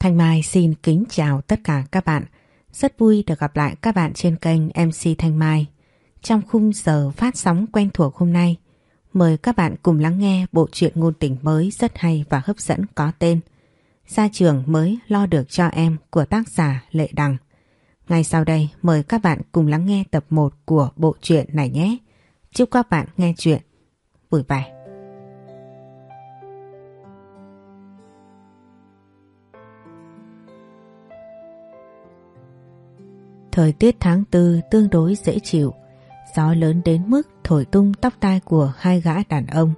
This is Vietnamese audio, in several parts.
Thanh Mai xin kính chào tất cả các bạn. Rất vui được gặp lại các bạn trên kênh MC Thanh Mai. Trong khung giờ phát sóng quen thuộc hôm nay, mời các bạn cùng lắng nghe bộ truyện ngôn tình mới rất hay và hấp dẫn có tên Gia trường mới lo được cho em của tác giả Lệ Đằng. Ngay sau đây mời các bạn cùng lắng nghe tập 1 của bộ truyện này nhé. Chúc các bạn nghe chuyện vui vẻ. Thời tiết tháng tư tương đối dễ chịu, gió lớn đến mức thổi tung tóc tai của hai gã đàn ông.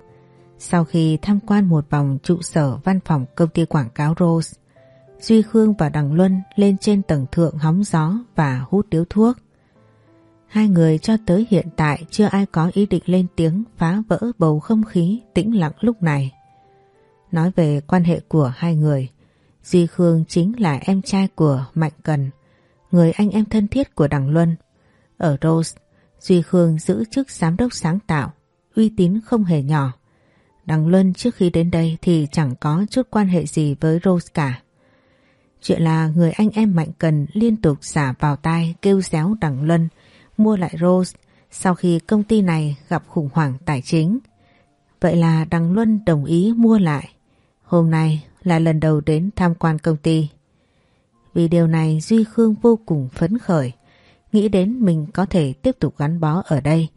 Sau khi tham quan một vòng trụ sở văn phòng công ty quảng cáo Rose, Duy Khương và Đằng Luân lên trên tầng thượng hóng gió và hút điếu thuốc. Hai người cho tới hiện tại chưa ai có ý định lên tiếng phá vỡ bầu không khí tĩnh lặng lúc này. Nói về quan hệ của hai người, Duy Khương chính là em trai của Mạnh Cần, người anh em thân thiết của Đằng Luân. Ở Rose, Duy Khương giữ chức giám đốc sáng tạo, uy tín không hề nhỏ. Đằng Luân trước khi đến đây thì chẳng có chút quan hệ gì với Rose cả. Chuyện là người anh em Mạnh Cần liên tục xả vào tai kêu réo Đằng Luân mua lại Rose sau khi công ty này gặp khủng hoảng tài chính. Vậy là Đằng Luân đồng ý mua lại. Hôm nay là lần đầu đến tham quan công ty. Vì điều này Duy Khương vô cùng phấn khởi, nghĩ đến mình có thể tiếp tục gắn bó ở đây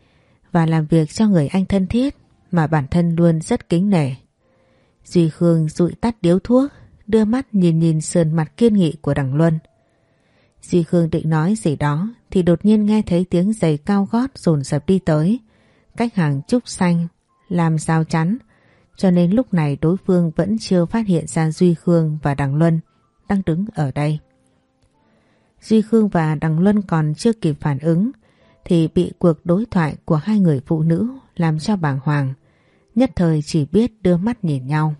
và làm việc cho người anh thân thiết mà bản thân luôn rất kính nể. Duy Khương dụi tắt điếu thuốc, đưa mắt nhìn nhìn sườn mặt kiên nghị của đằng Luân. Duy Khương định nói gì đó thì đột nhiên nghe thấy tiếng giày cao gót rồn rập đi tới. Cách hàng trúc xanh, làm rào chắn, cho nên lúc này đối phương vẫn chưa phát hiện ra Duy Khương và Đằng Luân đang đứng ở đây. Duy Khương và Đằng Luân còn chưa kịp phản ứng thì bị cuộc đối thoại của hai người phụ nữ làm cho bàng hoàng. Nhất thời chỉ biết đưa mắt nhìn nhau.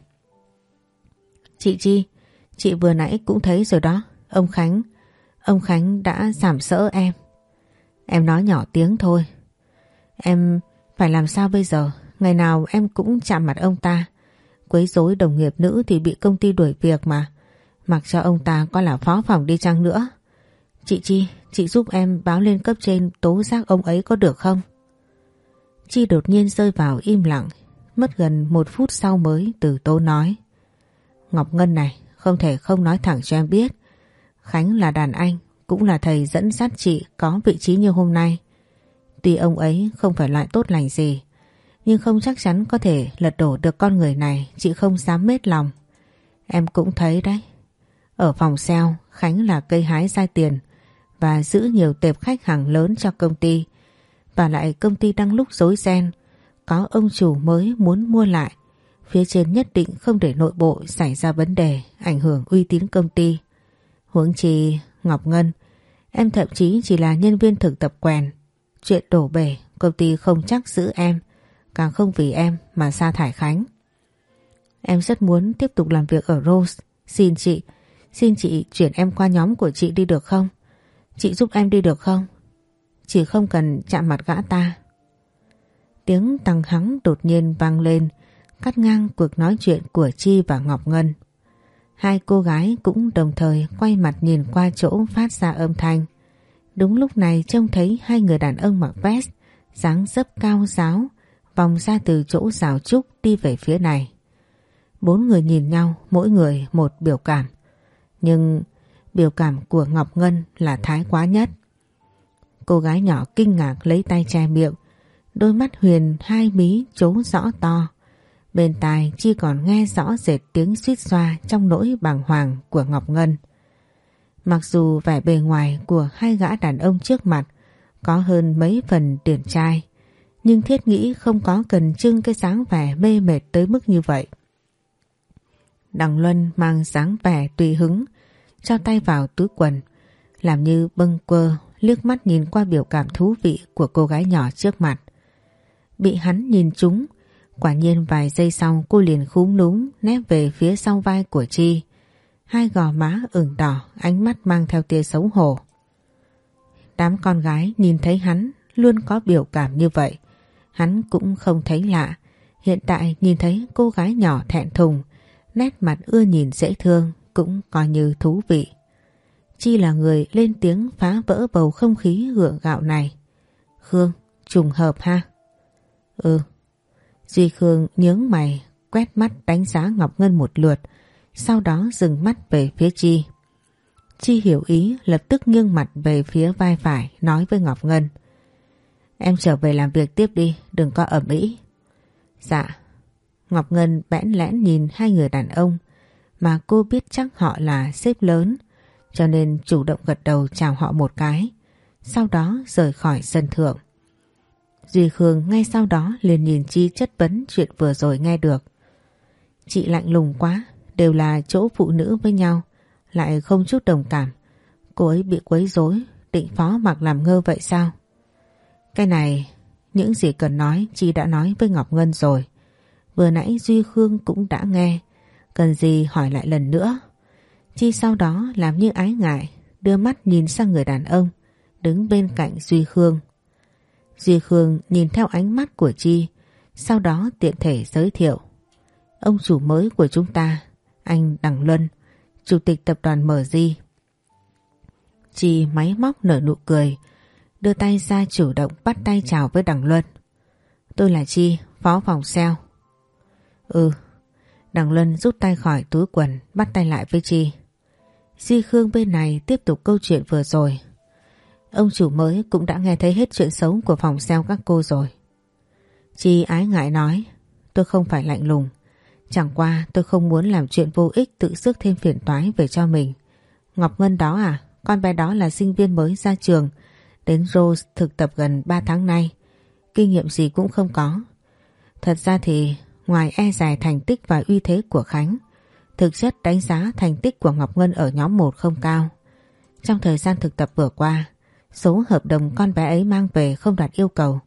Chị Chi, chị vừa nãy cũng thấy rồi đó. Ông Khánh, ông Khánh đã giảm sỡ em. Em nói nhỏ tiếng thôi. Em phải làm sao bây giờ? Ngày nào em cũng chạm mặt ông ta. Quấy rối đồng nghiệp nữ thì bị công ty đuổi việc mà. Mặc cho ông ta có là phó phòng đi chăng nữa. Chị Chi, chị giúp em báo lên cấp trên tố giác ông ấy có được không? Chi đột nhiên rơi vào im lặng, mất gần một phút sau mới từ tố nói. Ngọc Ngân này, không thể không nói thẳng cho em biết. Khánh là đàn anh, cũng là thầy dẫn dắt chị có vị trí như hôm nay. Tuy ông ấy không phải loại tốt lành gì, nhưng không chắc chắn có thể lật đổ được con người này, chị không dám mết lòng. Em cũng thấy đấy. Ở phòng sale, Khánh là cây hái dai tiền và giữ nhiều tệp khách hàng lớn cho công ty. Và lại công ty đang lúc rối ren, có ông chủ mới muốn mua lại. Phía trên nhất định không để nội bộ xảy ra vấn đề ảnh hưởng uy tín công ty. Huống chi Ngọc Ngân, em thậm chí chỉ là nhân viên thực tập quèn. Chuyện đổ bể, công ty không chắc giữ em, càng không vì em mà sa thải Khánh. Em rất muốn tiếp tục làm việc ở Rose, xin chị, xin chị chuyển em qua nhóm của chị đi được không? Chị giúp em đi được không? Chỉ không cần chạm mặt gã ta. Tiếng tăng hắng đột nhiên vang lên, cắt ngang cuộc nói chuyện của Chi và Ngọc Ngân. Hai cô gái cũng đồng thời quay mặt nhìn qua chỗ phát ra âm thanh. Đúng lúc này trông thấy hai người đàn ông mặc vest, dáng dấp cao giáo, vòng ra từ chỗ rào trúc đi về phía này. Bốn người nhìn nhau, mỗi người một biểu cảm. Nhưng biểu cảm của Ngọc Ngân là thái quá nhất. Cô gái nhỏ kinh ngạc lấy tay che miệng, đôi mắt huyền hai mí trố rõ to. Bên tai chỉ còn nghe rõ rệt tiếng suýt xoa trong nỗi bàng hoàng của Ngọc Ngân. Mặc dù vẻ bề ngoài của hai gã đàn ông trước mặt có hơn mấy phần điển trai, nhưng thiết nghĩ không có cần trưng cái dáng vẻ mê mệt tới mức như vậy. Đằng Luân mang dáng vẻ tùy hứng, cho tay vào túi quần, làm như bâng quơ liếc mắt nhìn qua biểu cảm thú vị của cô gái nhỏ trước mặt. Bị hắn nhìn trúng, quả nhiên vài giây sau cô liền khúm núm nép về phía sau vai của Chi. Hai gò má ửng đỏ, ánh mắt mang theo tia xấu hổ. Đám con gái nhìn thấy hắn luôn có biểu cảm như vậy. Hắn cũng không thấy lạ. Hiện tại nhìn thấy cô gái nhỏ thẹn thùng, nét mặt ưa nhìn dễ thương cũng coi như thú vị. Chi là người lên tiếng phá vỡ bầu không khí gượng gạo này. Khương, trùng hợp ha. Ừ. Duy Khương nhướng mày, quét mắt đánh giá Ngọc Ngân một lượt, sau đó dừng mắt về phía Chi. Chi hiểu ý lập tức nghiêng mặt về phía vai phải nói với Ngọc Ngân. Em trở về làm việc tiếp đi, đừng có ẩm ý. Dạ. Ngọc Ngân bẽn lẽn nhìn hai người đàn ông mà cô biết chắc họ là sếp lớn cho nên chủ động gật đầu chào họ một cái sau đó rời khỏi sân thượng. Duy Khương ngay sau đó liền nhìn Chi chất vấn chuyện vừa rồi nghe được. Chị lạnh lùng quá, đều là chỗ phụ nữ với nhau, lại không chút đồng cảm. Cô ấy bị quấy rối, định phó mặc làm ngơ vậy sao? Cái này, những gì cần nói Chi đã nói với Ngọc Ngân rồi. Vừa nãy Duy Khương cũng đã nghe, cần gì hỏi lại lần nữa. Chi sau đó làm như ái ngại, đưa mắt nhìn sang người đàn ông, đứng bên cạnh Duy Khương. Duy Khương nhìn theo ánh mắt của Chi, sau đó tiện thể giới thiệu. Ông chủ mới của chúng ta, anh Đằng Luân, chủ tịch tập đoàn mở di. Chi máy móc nở nụ cười, đưa tay ra chủ động bắt tay chào với Đằng Luân. Tôi là Chi, phó phòng sale. Ừ, Đằng Luân rút tay khỏi túi quần, bắt tay lại với Chi. Di Khương bên này tiếp tục câu chuyện vừa rồi. Ông chủ mới cũng đã nghe thấy hết chuyện xấu của phòng xeo các cô rồi. Chi ái ngại nói, tôi không phải lạnh lùng. Chẳng qua tôi không muốn làm chuyện vô ích tự sức thêm phiền toái về cho mình. Ngọc Ngân đó à, con bé đó là sinh viên mới ra trường, đến Rose thực tập gần 3 tháng nay. Kinh nghiệm gì cũng không có. Thật ra thì ngoài e dài thành tích và uy thế của Khánh, thực chất đánh giá thành tích của Ngọc Ngân ở nhóm 1 không cao. Trong thời gian thực tập vừa qua, số hợp đồng con bé ấy mang về không đạt yêu cầu.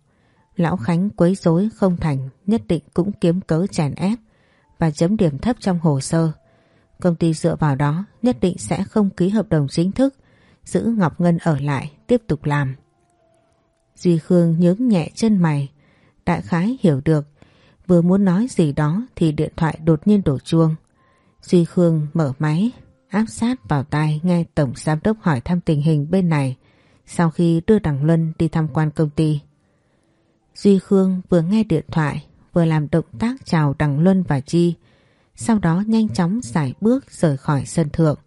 Lão Khánh quấy rối không thành nhất định cũng kiếm cớ chèn ép và chấm điểm thấp trong hồ sơ. Công ty dựa vào đó nhất định sẽ không ký hợp đồng chính thức giữ Ngọc Ngân ở lại tiếp tục làm. Duy Khương nhướng nhẹ chân mày đại khái hiểu được vừa muốn nói gì đó thì điện thoại đột nhiên đổ chuông. Duy Khương mở máy, áp sát vào tai nghe Tổng Giám đốc hỏi thăm tình hình bên này, sau khi đưa Đằng Luân đi tham quan công ty. Duy Khương vừa nghe điện thoại, vừa làm động tác chào Đằng Luân và Chi, sau đó nhanh chóng giải bước rời khỏi sân thượng.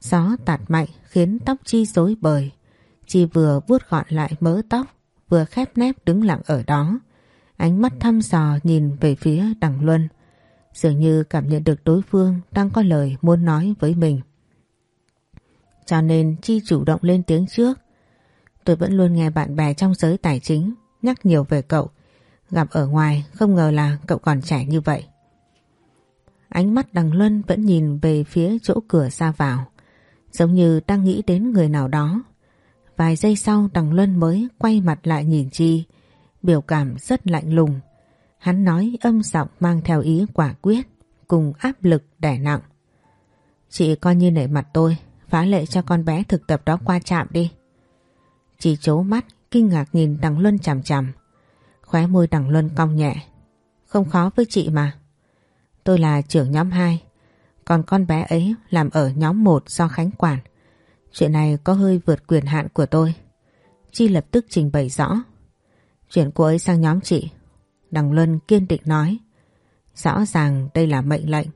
Gió tạt mạnh khiến tóc Chi rối bời. Chi vừa vuốt gọn lại mớ tóc, vừa khép nép đứng lặng ở đó. Ánh mắt thăm dò nhìn về phía Đằng Luân, dường như cảm nhận được đối phương đang có lời muốn nói với mình. Cho nên Chi chủ động lên tiếng trước. Tôi vẫn luôn nghe bạn bè trong giới tài chính nhắc nhiều về cậu. Gặp ở ngoài không ngờ là cậu còn trẻ như vậy. Ánh mắt đằng Luân vẫn nhìn về phía chỗ cửa ra vào. Giống như đang nghĩ đến người nào đó. Vài giây sau đằng Luân mới quay mặt lại nhìn Chi. Biểu cảm rất lạnh lùng. Hắn nói âm giọng mang theo ý quả quyết cùng áp lực đẻ nặng. Chị coi như nể mặt tôi, phá lệ cho con bé thực tập đó qua chạm đi. Chị chố mắt, kinh ngạc nhìn Đằng Luân chằm chằm. Khóe môi Đằng Luân cong nhẹ. Không khó với chị mà. Tôi là trưởng nhóm 2, còn con bé ấy làm ở nhóm 1 do Khánh quản. Chuyện này có hơi vượt quyền hạn của tôi. Chi lập tức trình bày rõ. Chuyển cô ấy sang nhóm chị Đằng Luân kiên định nói. Rõ ràng đây là mệnh lệnh.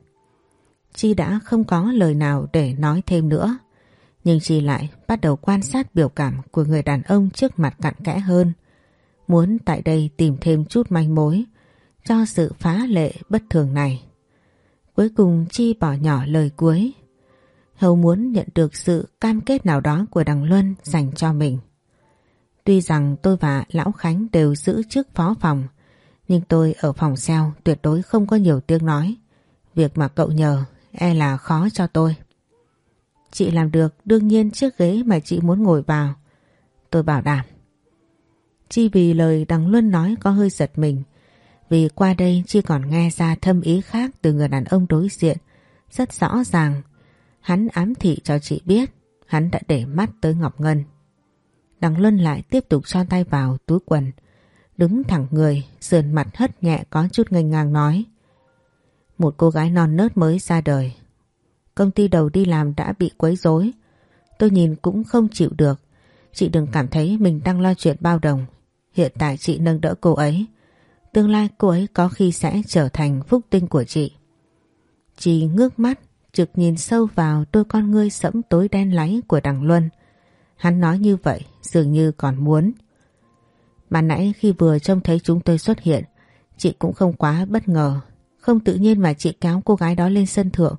Chi đã không có lời nào để nói thêm nữa. Nhưng Chi lại bắt đầu quan sát biểu cảm của người đàn ông trước mặt cặn kẽ hơn. Muốn tại đây tìm thêm chút manh mối cho sự phá lệ bất thường này. Cuối cùng Chi bỏ nhỏ lời cuối. Hầu muốn nhận được sự cam kết nào đó của Đằng Luân dành cho mình. Tuy rằng tôi và Lão Khánh đều giữ chức phó phòng, nhưng tôi ở phòng xeo tuyệt đối không có nhiều tiếng nói. Việc mà cậu nhờ e là khó cho tôi. Chị làm được đương nhiên chiếc ghế mà chị muốn ngồi vào. Tôi bảo đảm. Chi vì lời Đằng Luân nói có hơi giật mình. Vì qua đây Chi còn nghe ra thâm ý khác từ người đàn ông đối diện. Rất rõ ràng. Hắn ám thị cho chị biết. Hắn đã để mắt tới Ngọc Ngân. Đằng Luân lại tiếp tục cho tay vào túi quần đứng thẳng người, sườn mặt hất nhẹ có chút ngây ngang nói. Một cô gái non nớt mới ra đời. công ty đầu đi làm đã bị quấy rối. Tôi nhìn cũng không chịu được. Chị đừng cảm thấy mình đang lo chuyện bao đồng. Hiện tại chị nâng đỡ cô ấy. Tương lai cô ấy có khi sẽ trở thành phúc tinh của chị. Chị ngước mắt, trực nhìn sâu vào đôi con ngươi sẫm tối đen láy của đằng Luân. Hắn nói như vậy dường như còn muốn. Mà nãy khi vừa trông thấy chúng tôi xuất hiện, chị cũng không quá bất ngờ. Không tự nhiên mà chị kéo cô gái đó lên sân thượng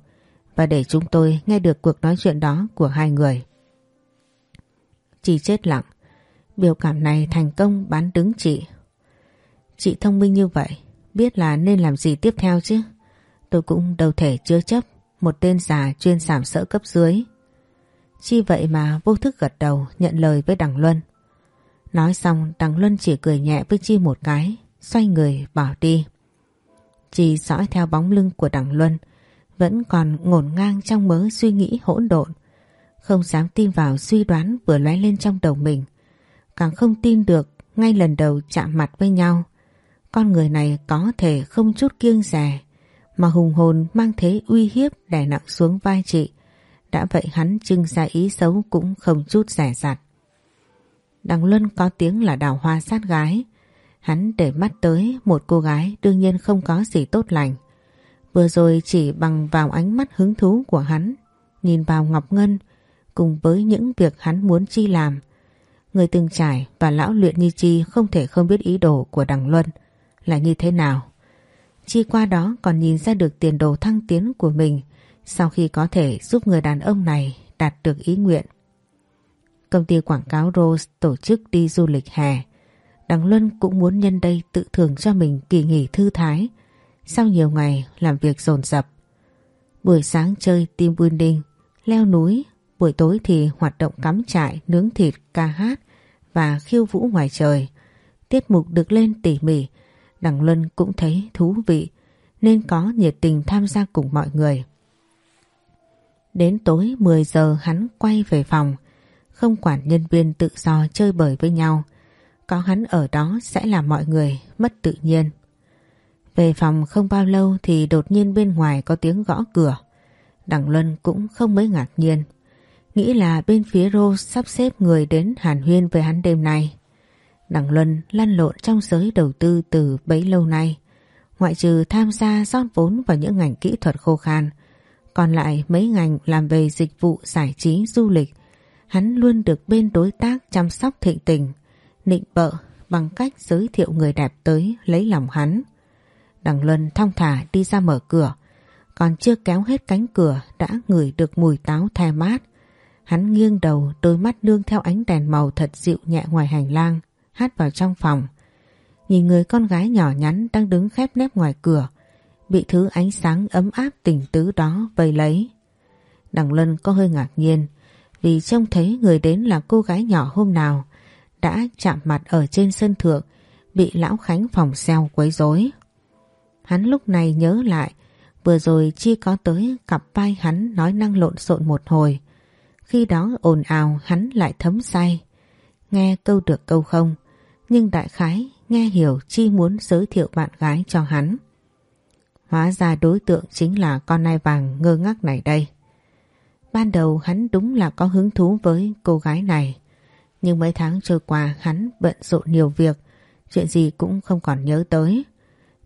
và để chúng tôi nghe được cuộc nói chuyện đó của hai người. Chị chết lặng, biểu cảm này thành công bán đứng chị. Chị thông minh như vậy, biết là nên làm gì tiếp theo chứ. Tôi cũng đâu thể chứa chấp một tên già chuyên sảm sỡ cấp dưới. Chi vậy mà vô thức gật đầu nhận lời với Đằng Luân. Nói xong Đằng Luân chỉ cười nhẹ với Chi một cái, xoay người bỏ đi. Chi dõi theo bóng lưng của Đằng Luân, vẫn còn ngổn ngang trong mớ suy nghĩ hỗn độn. Không dám tin vào suy đoán vừa lóe lên trong đầu mình. Càng không tin được ngay lần đầu chạm mặt với nhau. Con người này có thể không chút kiêng rè mà hùng hồn mang thế uy hiếp đè nặng xuống vai chị. Đã vậy hắn trưng ra ý xấu cũng không chút rẻ rạt. Đằng Luân có tiếng là đào hoa sát gái. Hắn để mắt tới một cô gái đương nhiên không có gì tốt lành. Vừa rồi chỉ bằng vào ánh mắt hứng thú của hắn, nhìn vào Ngọc Ngân cùng với những việc hắn muốn Chi làm. Người từng trải và lão luyện như Chi không thể không biết ý đồ của đằng Luân là như thế nào. Chi qua đó còn nhìn ra được tiền đồ thăng tiến của mình sau khi có thể giúp người đàn ông này đạt được ý nguyện. Công ty quảng cáo Rose tổ chức đi du lịch hè. Đằng Luân cũng muốn nhân đây tự thưởng cho mình kỳ nghỉ thư thái sau nhiều ngày làm việc dồn dập. Buổi sáng chơi team building, leo núi, buổi tối thì hoạt động cắm trại, nướng thịt, ca hát và khiêu vũ ngoài trời. Tiết mục được lên tỉ mỉ, Đằng Luân cũng thấy thú vị nên có nhiệt tình tham gia cùng mọi người. Đến tối 10 giờ hắn quay về phòng, không quản nhân viên tự do chơi bời với nhau. Có hắn ở đó sẽ làm mọi người mất tự nhiên. Về phòng không bao lâu thì đột nhiên bên ngoài có tiếng gõ cửa. Đằng Luân cũng không mấy ngạc nhiên. Nghĩ là bên phía Rose sắp xếp người đến hàn huyên với hắn đêm nay. Đằng Luân lăn lộn trong giới đầu tư từ bấy lâu nay. Ngoại trừ tham gia rót vốn vào những ngành kỹ thuật khô khan, còn lại mấy ngành làm về dịch vụ giải trí du lịch, hắn luôn được bên đối tác chăm sóc thịnh tình, nịnh bợ bằng cách giới thiệu người đẹp tới lấy lòng hắn. Đằng Luân thong thả đi ra mở cửa, còn chưa kéo hết cánh cửa đã ngửi được mùi táo the mát. Hắn nghiêng đầu đôi mắt nương theo ánh đèn màu thật dịu nhẹ ngoài hành lang, hát vào trong phòng. Nhìn người con gái nhỏ nhắn đang đứng khép nép ngoài cửa, bị thứ ánh sáng ấm áp tình tứ đó vây lấy. Đằng Luân có hơi ngạc nhiên, vì trông thấy người đến là cô gái nhỏ hôm nào, đã chạm mặt ở trên sân thượng, bị Lão Khánh phòng xeo quấy rối. Hắn lúc này nhớ lại, vừa rồi Chi có tới cặp vai hắn nói năng lộn xộn một hồi. Khi đó ồn ào hắn lại thấm say. Nghe câu được câu không, nhưng đại khái nghe hiểu Chi muốn giới thiệu bạn gái cho hắn. Hóa ra đối tượng chính là con nai vàng ngơ ngác này đây. Ban đầu hắn đúng là có hứng thú với cô gái này. Nhưng mấy tháng trôi qua hắn bận rộn nhiều việc, chuyện gì cũng không còn nhớ tới.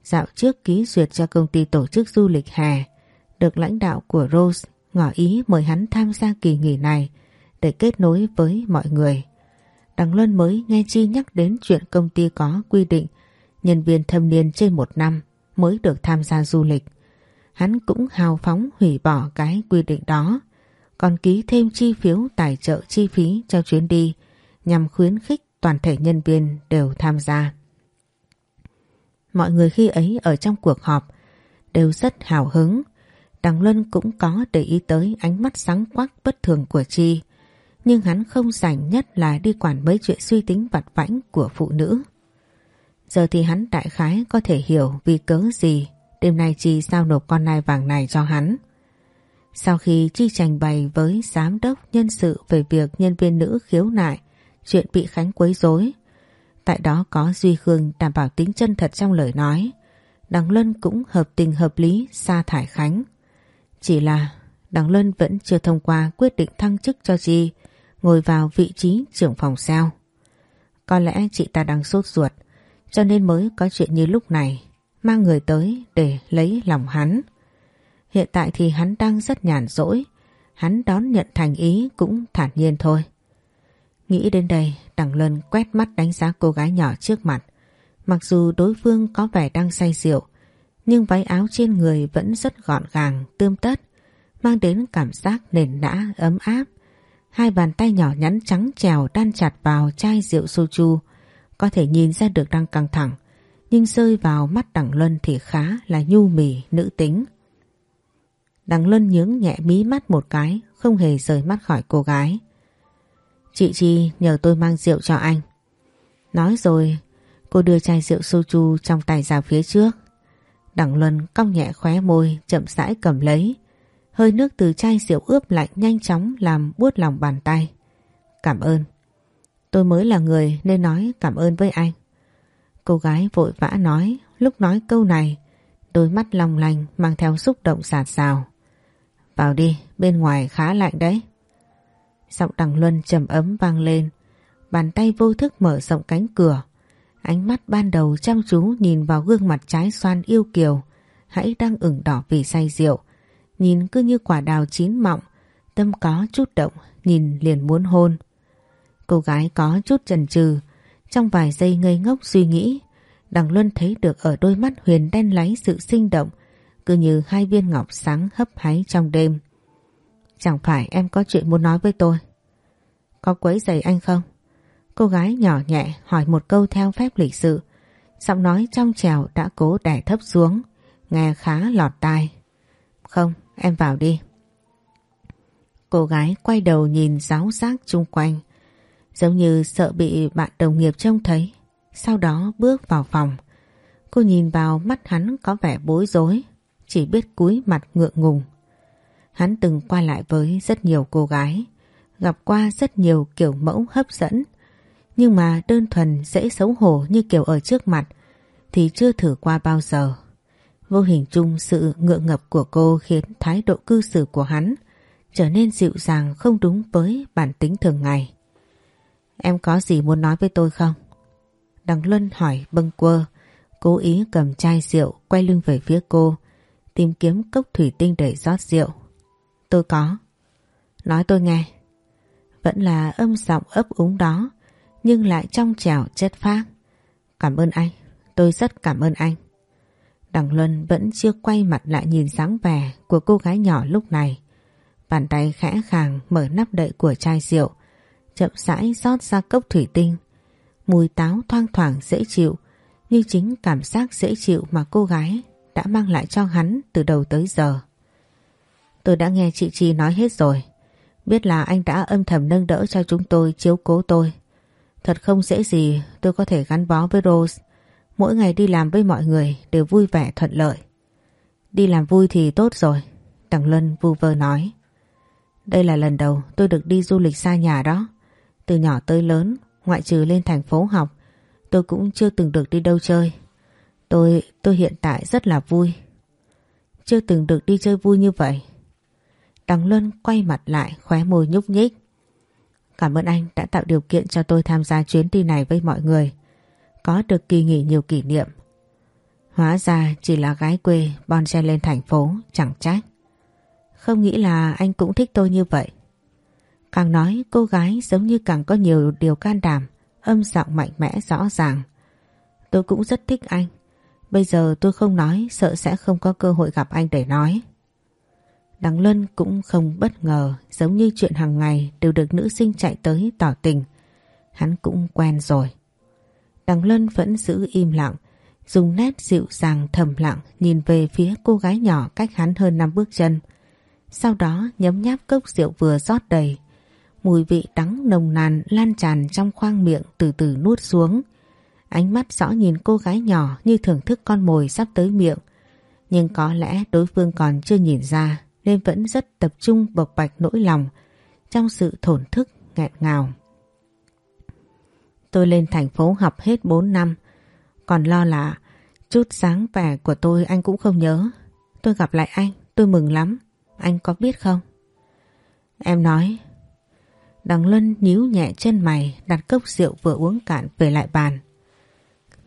Dạo trước ký duyệt cho công ty tổ chức du lịch hè, được lãnh đạo của Rose ngỏ ý mời hắn tham gia kỳ nghỉ này để kết nối với mọi người. Đằng Luân mới nghe Chi nhắc đến chuyện công ty có quy định nhân viên thâm niên trên một năm mới được tham gia du lịch. Hắn cũng hào phóng hủy bỏ cái quy định đó, còn ký thêm chi phiếu tài trợ chi phí cho chuyến đi nhằm khuyến khích toàn thể nhân viên đều tham gia. Mọi người khi ấy ở trong cuộc họp đều rất hào hứng. Đằng Luân cũng có để ý tới ánh mắt sáng quắc bất thường của Chi. Nhưng hắn không rảnh nhất là đi quản mấy chuyện suy tính vặt vãnh của phụ nữ. Giờ thì hắn đại khái có thể hiểu vì cớ gì đêm nay Chi sao nộp con nai vàng này cho hắn. Sau khi Chi trình bày với giám đốc nhân sự về việc nhân viên nữ khiếu nại chuyện bị Khánh quấy rối, tại đó có Duy Khương đảm bảo tính chân thật trong lời nói, Đằng Lân cũng hợp tình hợp lý sa thải Khánh. Chỉ là Đằng Luân vẫn chưa thông qua quyết định thăng chức cho Chi ngồi vào vị trí trưởng phòng sao. Có lẽ chị ta đang sốt ruột cho nên mới có chuyện như lúc này mang người tới để lấy lòng hắn. Hiện tại thì hắn đang rất nhàn rỗi hắn đón nhận thành ý cũng thản nhiên thôi. Nghĩ đến đây đằng Lân quét mắt đánh giá cô gái nhỏ trước mặt. Mặc dù đối phương có vẻ đang say rượu nhưng váy áo trên người vẫn rất gọn gàng, tươm tất mang đến cảm giác nền nã, ấm áp. Hai bàn tay nhỏ nhắn trắng trèo đan chặt vào chai rượu soju, có thể nhìn ra được đang căng thẳng, nhưng rơi vào mắt Đằng Luân thì khá là nhu mì, nữ tính. Đằng Luân nhướng nhẹ mí mắt một cái, không hề rời mắt khỏi cô gái. Chị Chi nhờ tôi mang rượu cho anh. Nói rồi, cô đưa chai rượu soju trong tay ra phía trước. Đằng Luân cong nhẹ khóe môi, chậm rãi cầm lấy, Hơi nước từ chai rượu ướp lạnh nhanh chóng làm buốt lòng bàn tay. Cảm ơn. Tôi mới là người nên nói cảm ơn với anh. Cô gái vội vã nói, lúc nói câu này, đôi mắt long lanh mang theo xúc động sạt sào. Vào đi, bên ngoài khá lạnh đấy. Giọng đằng Luân trầm ấm vang lên, bàn tay vô thức mở rộng cánh cửa. Ánh mắt ban đầu chăm chú nhìn vào gương mặt trái xoan yêu kiều, hãy đang ửng đỏ vì say rượu, Nhìn cứ như quả đào chín mọng Tâm có chút động Nhìn liền muốn hôn Cô gái có chút chần chừ. Trong vài giây ngây ngốc suy nghĩ Đằng Luân thấy được ở đôi mắt Huyền đen láy sự sinh động Cứ như hai viên ngọc sáng hấp háy trong đêm. Chẳng phải em có chuyện muốn nói với tôi? Có quấy giày anh không? Cô gái nhỏ nhẹ hỏi một câu theo phép lịch sự. Giọng nói trong trèo đã cố đẻ thấp xuống Nghe khá lọt tai. Không Em vào đi. Cô gái quay đầu nhìn giáo giác chung quanh, giống như sợ bị bạn đồng nghiệp trông thấy. Sau đó bước vào phòng. Cô nhìn vào mắt hắn có vẻ bối rối, chỉ biết cúi mặt ngượng ngùng. Hắn từng qua lại với rất nhiều cô gái, gặp qua rất nhiều kiểu mẫu hấp dẫn, nhưng mà đơn thuần dễ xấu hổ như kiểu ở trước mặt thì chưa thử qua bao giờ. Vô hình chung sự ngượng ngập của cô khiến thái độ cư xử của hắn trở nên dịu dàng không đúng với bản tính thường ngày. Em có gì muốn nói với tôi không? Đằng Luân hỏi bâng quơ, cố ý cầm chai rượu quay lưng về phía cô, tìm kiếm cốc thủy tinh để rót rượu. Tôi có. Nói tôi nghe. Vẫn là âm giọng ấp úng đó, nhưng lại trong trẻo chất phác. Cảm ơn anh, tôi rất cảm ơn anh. Đằng Luân vẫn chưa quay mặt lại nhìn dáng vẻ của cô gái nhỏ lúc này. Bàn tay khẽ khàng mở nắp đậy của chai rượu, chậm rãi rót ra cốc thủy tinh. Mùi táo thoang thoảng dễ chịu, như chính cảm giác dễ chịu mà cô gái đã mang lại cho hắn từ đầu tới giờ. Tôi đã nghe chị Chi nói hết rồi. Biết là anh đã âm thầm nâng đỡ cho chúng tôi chiếu cố tôi. Thật không dễ gì tôi có thể gắn bó với Rose Mỗi ngày đi làm với mọi người đều vui vẻ thuận lợi. Đi làm vui thì tốt rồi, Đằng Luân vu vơ nói. Đây là lần đầu tôi được đi du lịch xa nhà đó. Từ nhỏ tới lớn, ngoại trừ lên thành phố học, tôi cũng chưa từng được đi đâu chơi. Tôi, tôi hiện tại rất là vui. Chưa từng được đi chơi vui như vậy. Đằng Luân quay mặt lại khóe môi nhúc nhích. Cảm ơn anh đã tạo điều kiện cho tôi tham gia chuyến đi này với mọi người có được kỳ nghỉ nhiều kỷ niệm. Hóa ra chỉ là gái quê bon xe lên thành phố, chẳng trách. Không nghĩ là anh cũng thích tôi như vậy. Càng nói cô gái giống như càng có nhiều điều can đảm, âm giọng mạnh mẽ rõ ràng. Tôi cũng rất thích anh. Bây giờ tôi không nói sợ sẽ không có cơ hội gặp anh để nói. Đằng Luân cũng không bất ngờ giống như chuyện hàng ngày đều được nữ sinh chạy tới tỏ tình. Hắn cũng quen rồi. Đằng Lân vẫn giữ im lặng, dùng nét dịu dàng thầm lặng nhìn về phía cô gái nhỏ cách hắn hơn năm bước chân. Sau đó nhấm nháp cốc rượu vừa rót đầy. Mùi vị đắng nồng nàn lan tràn trong khoang miệng từ từ nuốt xuống. Ánh mắt rõ nhìn cô gái nhỏ như thưởng thức con mồi sắp tới miệng. Nhưng có lẽ đối phương còn chưa nhìn ra nên vẫn rất tập trung bộc bạch nỗi lòng trong sự thổn thức nghẹn ngào. Tôi lên thành phố học hết 4 năm. Còn lo là chút sáng vẻ của tôi anh cũng không nhớ. Tôi gặp lại anh, tôi mừng lắm. anh có biết không? Em nói. Đằng Luân nhíu nhẹ chân mày đặt cốc rượu vừa uống cạn về lại bàn.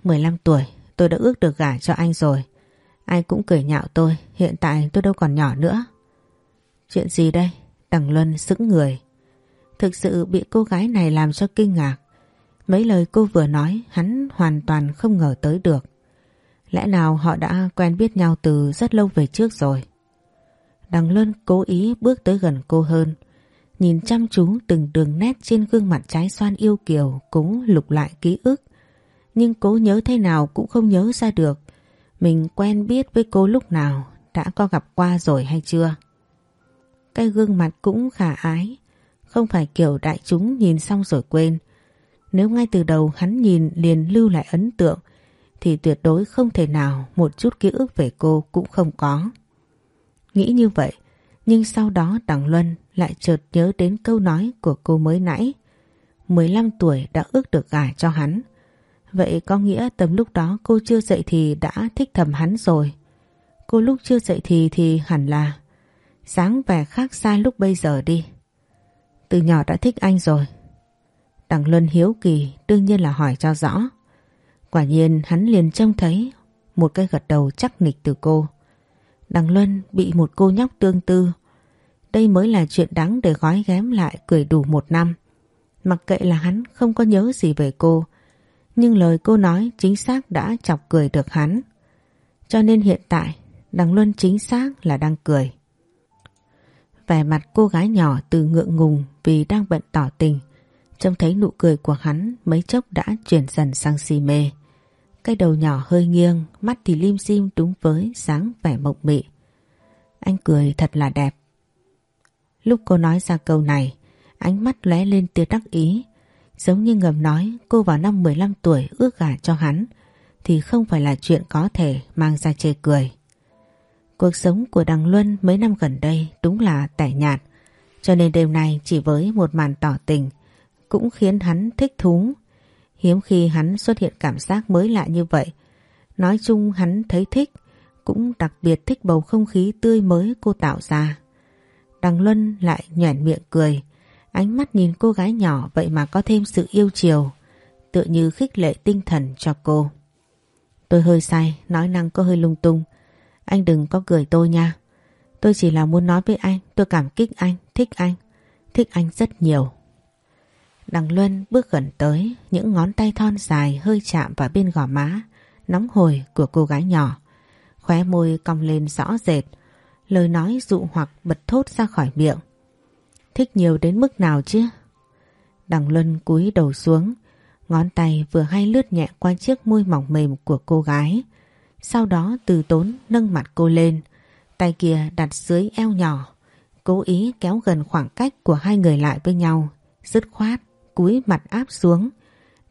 15 tuổi tôi đã ước được gả cho anh rồi. Ai cũng cười nhạo tôi, hiện tại tôi đâu còn nhỏ nữa. Chuyện gì đây? Đằng Luân sững người. Thực sự bị cô gái này làm cho kinh ngạc. Mấy lời cô vừa nói hắn hoàn toàn không ngờ tới được. Lẽ nào họ đã quen biết nhau từ rất lâu về trước rồi? Đằng Luân cố ý bước tới gần cô hơn. Nhìn chăm chú từng đường nét trên gương mặt trái xoan yêu kiều cố lục lại ký ức. Nhưng cố nhớ thế nào cũng không nhớ ra được. Mình quen biết với cô lúc nào đã có gặp qua rồi hay chưa? Cái gương mặt cũng khả ái. Không phải kiểu đại chúng nhìn xong rồi quên. Nếu ngay từ đầu hắn nhìn liền lưu lại ấn tượng thì tuyệt đối không thể nào một chút ký ức về cô cũng không có. Nghĩ như vậy, nhưng sau đó Đằng Luân lại chợt nhớ đến câu nói của cô mới nãy. 15 tuổi đã ước được gả cho hắn. Vậy có nghĩa tầm lúc đó cô chưa dậy thì đã thích thầm hắn rồi. Cô lúc chưa dậy thì thì hẳn là sáng vẻ khác xa lúc bây giờ đi. Từ nhỏ đã thích anh rồi. Đằng Luân hiếu kỳ, đương nhiên là hỏi cho rõ. Quả nhiên hắn liền trông thấy một cái gật đầu chắc nịch từ cô. Đằng Luân bị một cô nhóc tương tư. Đây mới là chuyện đáng để gói ghém lại cười đủ một năm. Mặc kệ là hắn không có nhớ gì về cô. Nhưng lời cô nói chính xác đã chọc cười được hắn. Cho nên hiện tại Đằng Luân chính xác là đang cười. Vẻ mặt cô gái nhỏ từ ngượng ngùng vì đang bận tỏ tình. Trông thấy nụ cười của hắn mấy chốc đã chuyển dần sang si mê. Cái đầu nhỏ hơi nghiêng, mắt thì lim dim đúng với sáng vẻ mộng mị. Anh cười thật là đẹp. Lúc cô nói ra câu này, ánh mắt lóe lên tia đắc ý. Giống như ngầm nói cô vào năm 15 tuổi ước gả cho hắn thì không phải là chuyện có thể mang ra chê cười. Cuộc sống của Đằng Luân mấy năm gần đây đúng là tẻ nhạt cho nên đêm nay chỉ với một màn tỏ tình cũng khiến hắn thích thú Hiếm khi hắn xuất hiện cảm giác mới lạ như vậy. Nói chung hắn thấy thích, cũng đặc biệt thích bầu không khí tươi mới cô tạo ra. Đằng Luân lại nhoẻn miệng cười, ánh mắt nhìn cô gái nhỏ vậy mà có thêm sự yêu chiều, tựa như khích lệ tinh thần cho cô. Tôi hơi say, nói năng có hơi lung tung. Anh đừng có cười tôi nha. Tôi chỉ là muốn nói với anh, tôi cảm kích anh, thích anh, thích anh rất nhiều. Đằng Luân bước gần tới, những ngón tay thon dài hơi chạm vào bên gò má, nóng hồi của cô gái nhỏ. Khóe môi cong lên rõ rệt, lời nói dụ hoặc bật thốt ra khỏi miệng. Thích nhiều đến mức nào chứ? Đằng Luân cúi đầu xuống, ngón tay vừa hay lướt nhẹ qua chiếc môi mỏng mềm của cô gái. Sau đó từ tốn nâng mặt cô lên, tay kia đặt dưới eo nhỏ, cố ý kéo gần khoảng cách của hai người lại với nhau, dứt khoát cúi mặt áp xuống,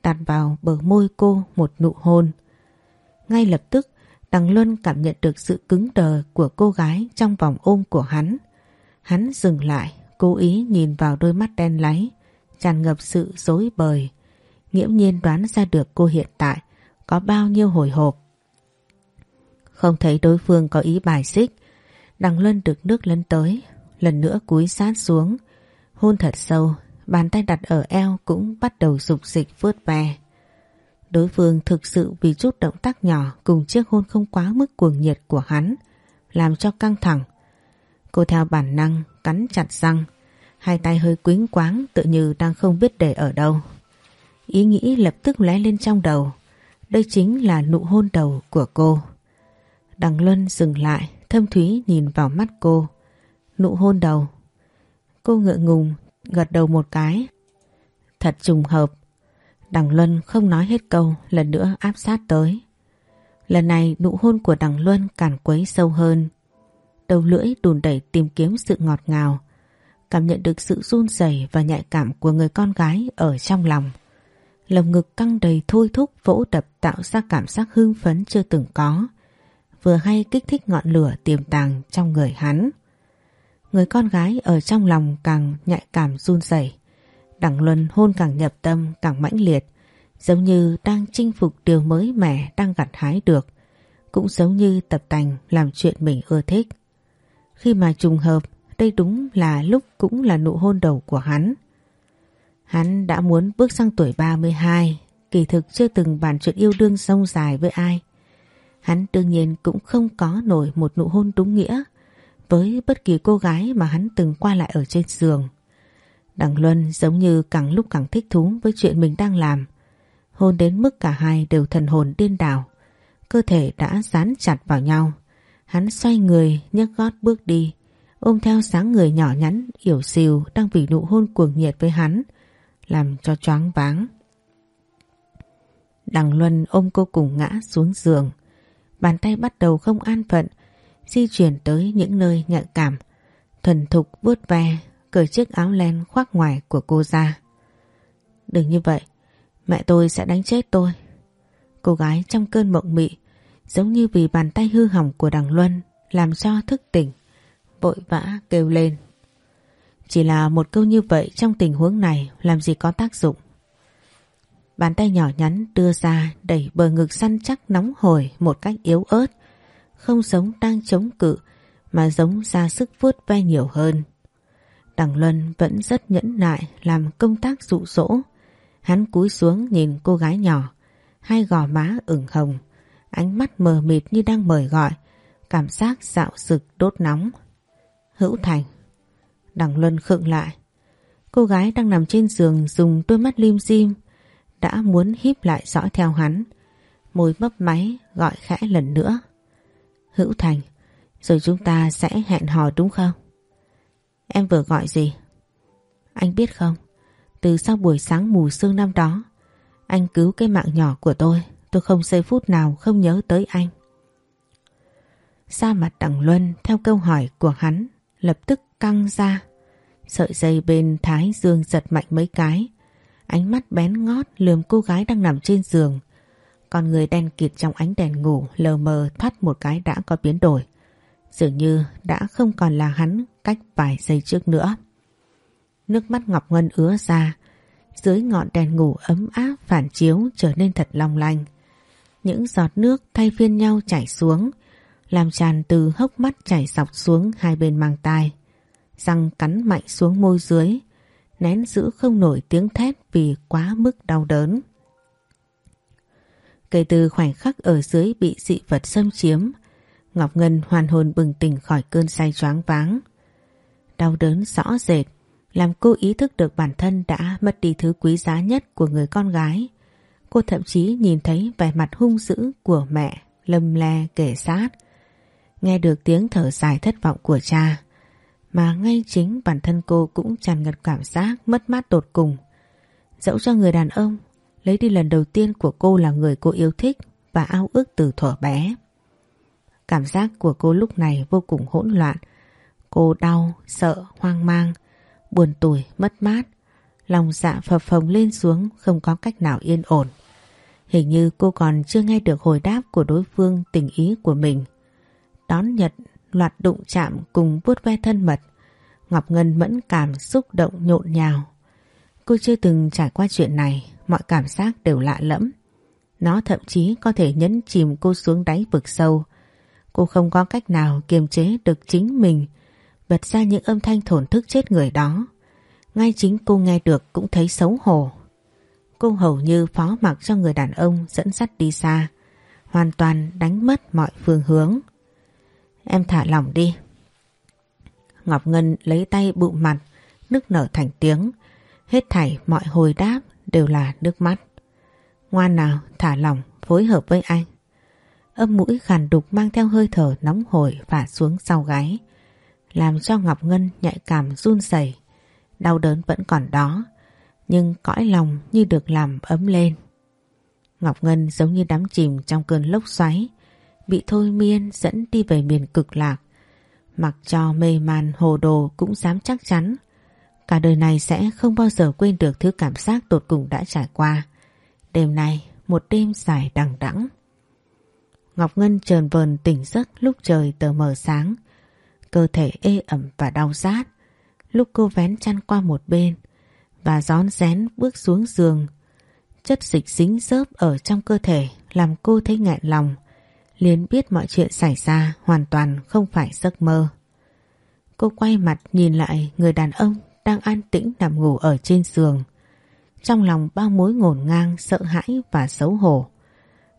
đặt vào bờ môi cô một nụ hôn. Ngay lập tức, Đằng Luân cảm nhận được sự cứng đờ của cô gái trong vòng ôm của hắn. Hắn dừng lại, cố ý nhìn vào đôi mắt đen láy, tràn ngập sự dối bời. Nghiễm nhiên đoán ra được cô hiện tại có bao nhiêu hồi hộp. Không thấy đối phương có ý bài xích, Đằng Luân được nước lấn tới, lần nữa cúi sát xuống, hôn thật sâu Bàn tay đặt ở eo cũng bắt đầu dục dịch vướt ve. Đối phương thực sự vì chút động tác nhỏ cùng chiếc hôn không quá mức cuồng nhiệt của hắn, làm cho căng thẳng. Cô theo bản năng cắn chặt răng, hai tay hơi quính quáng tự như đang không biết để ở đâu. Ý nghĩ lập tức lóe lên trong đầu, đây chính là nụ hôn đầu của cô. Đằng Luân dừng lại, thâm thúy nhìn vào mắt cô. Nụ hôn đầu. Cô ngượng ngùng gật đầu một cái. Thật trùng hợp. Đằng Luân không nói hết câu, lần nữa áp sát tới. Lần này nụ hôn của đằng Luân càng quấy sâu hơn. Đầu lưỡi đùn đẩy tìm kiếm sự ngọt ngào, cảm nhận được sự run rẩy và nhạy cảm của người con gái ở trong lòng. Lồng ngực căng đầy thôi thúc vỗ đập tạo ra cảm giác hưng phấn chưa từng có, vừa hay kích thích ngọn lửa tiềm tàng trong người hắn. Người con gái ở trong lòng càng nhạy cảm run rẩy. Đặng Luân hôn càng nhập tâm càng mãnh liệt, giống như đang chinh phục điều mới mẻ đang gặt hái được, cũng giống như tập tành làm chuyện mình ưa thích. Khi mà trùng hợp, đây đúng là lúc cũng là nụ hôn đầu của hắn. Hắn đã muốn bước sang tuổi 32, kỳ thực chưa từng bàn chuyện yêu đương sông dài với ai. Hắn đương nhiên cũng không có nổi một nụ hôn đúng nghĩa với bất kỳ cô gái mà hắn từng qua lại ở trên giường. Đằng Luân giống như càng lúc càng thích thú với chuyện mình đang làm. Hôn đến mức cả hai đều thần hồn điên đảo. Cơ thể đã dán chặt vào nhau. Hắn xoay người nhấc gót bước đi. Ôm theo sáng người nhỏ nhắn, yểu xìu đang vì nụ hôn cuồng nhiệt với hắn. Làm cho choáng váng. Đằng Luân ôm cô cùng ngã xuống giường. Bàn tay bắt đầu không an phận, di chuyển tới những nơi nhạy cảm. Thuần thục vuốt ve, cởi chiếc áo len khoác ngoài của cô ra. Đừng như vậy, mẹ tôi sẽ đánh chết tôi. Cô gái trong cơn mộng mị, giống như vì bàn tay hư hỏng của đằng Luân làm cho thức tỉnh, vội vã kêu lên. Chỉ là một câu như vậy trong tình huống này làm gì có tác dụng. Bàn tay nhỏ nhắn đưa ra đẩy bờ ngực săn chắc nóng hổi một cách yếu ớt, không giống đang chống cự mà giống ra sức vuốt ve nhiều hơn. Đằng Luân vẫn rất nhẫn nại làm công tác dụ dỗ. Hắn cúi xuống nhìn cô gái nhỏ, hai gò má ửng hồng, ánh mắt mờ mịt như đang mời gọi, cảm giác dạo rực đốt nóng. Hữu Thành Đằng Luân khựng lại. Cô gái đang nằm trên giường dùng đôi mắt lim dim đã muốn híp lại dõi theo hắn. Môi mấp máy gọi khẽ lần nữa. Hữu Thành, rồi chúng ta sẽ hẹn hò đúng không? Em vừa gọi gì? Anh biết không, từ sau buổi sáng mù sương năm đó, anh cứu cái mạng nhỏ của tôi, tôi không giây phút nào không nhớ tới anh. Sa mặt đằng Luân theo câu hỏi của hắn lập tức căng ra. Sợi dây bên thái dương giật mạnh mấy cái. Ánh mắt bén ngót lườm cô gái đang nằm trên giường. còn người đen kịt trong ánh đèn ngủ lờ mờ thoát một cái đã có biến đổi. Dường như đã không còn là hắn cách vài giây trước nữa. Nước mắt Ngọc Ngân ứa ra, dưới ngọn đèn ngủ ấm áp phản chiếu trở nên thật long lanh. Những giọt nước thay phiên nhau chảy xuống, làm tràn từ hốc mắt chảy dọc xuống hai bên mang tai. Răng cắn mạnh xuống môi dưới, nén giữ không nổi tiếng thét vì quá mức đau đớn. Kể từ khoảnh khắc ở dưới bị dị vật xâm chiếm, Ngọc Ngân hoàn hồn bừng tỉnh khỏi cơn say choáng váng. Đau đớn rõ rệt, làm cô ý thức được bản thân đã mất đi thứ quý giá nhất của người con gái. Cô thậm chí nhìn thấy vẻ mặt hung dữ của mẹ lâm le kể sát. Nghe được tiếng thở dài thất vọng của cha, mà ngay chính bản thân cô cũng tràn ngập cảm giác mất mát tột cùng. Dẫu cho người đàn ông lấy đi lần đầu tiên của cô là người cô yêu thích và ao ước từ thuở bé. Cảm giác của cô lúc này vô cùng hỗn loạn. Cô đau, sợ, hoang mang, buồn tủi, mất mát. Lòng dạ phập phồng lên xuống không có cách nào yên ổn. Hình như cô còn chưa nghe được hồi đáp của đối phương tình ý của mình. Đón nhật, loạt đụng chạm cùng vuốt ve thân mật. Ngọc Ngân mẫn cảm xúc động nhộn nhào. Cô chưa từng trải qua chuyện này, mọi cảm giác đều lạ lẫm. Nó thậm chí có thể nhấn chìm cô xuống đáy vực sâu, Cô không có cách nào kiềm chế được chính mình bật ra những âm thanh thổn thức chết người đó. Ngay chính cô nghe được cũng thấy xấu hổ. Cô hầu như phó mặc cho người đàn ông dẫn dắt đi xa, hoàn toàn đánh mất mọi phương hướng. Em thả lỏng đi. Ngọc Ngân lấy tay bụng mặt, nước nở thành tiếng. Hết thảy mọi hồi đáp đều là nước mắt. Ngoan nào, thả lỏng, phối hợp với anh. Âm mũi khàn đục mang theo hơi thở nóng hổi và xuống sau gáy. Làm cho Ngọc Ngân nhạy cảm run rẩy Đau đớn vẫn còn đó. Nhưng cõi lòng như được làm ấm lên. Ngọc Ngân giống như đắm chìm trong cơn lốc xoáy. Bị thôi miên dẫn đi về miền cực lạc. Mặc cho mê man hồ đồ cũng dám chắc chắn. Cả đời này sẽ không bao giờ quên được thứ cảm giác tột cùng đã trải qua. Đêm nay, một đêm dài đằng đẵng. Ngọc Ngân trờn vờn tỉnh giấc lúc trời tờ mờ sáng. Cơ thể ê ẩm và đau rát. Lúc cô vén chăn qua một bên và gión rén bước xuống giường. Chất dịch dính dớp ở trong cơ thể làm cô thấy nghẹn lòng. liền biết mọi chuyện xảy ra hoàn toàn không phải giấc mơ. Cô quay mặt nhìn lại người đàn ông đang an tĩnh nằm ngủ ở trên giường. Trong lòng bao mối ngổn ngang, sợ hãi và xấu hổ.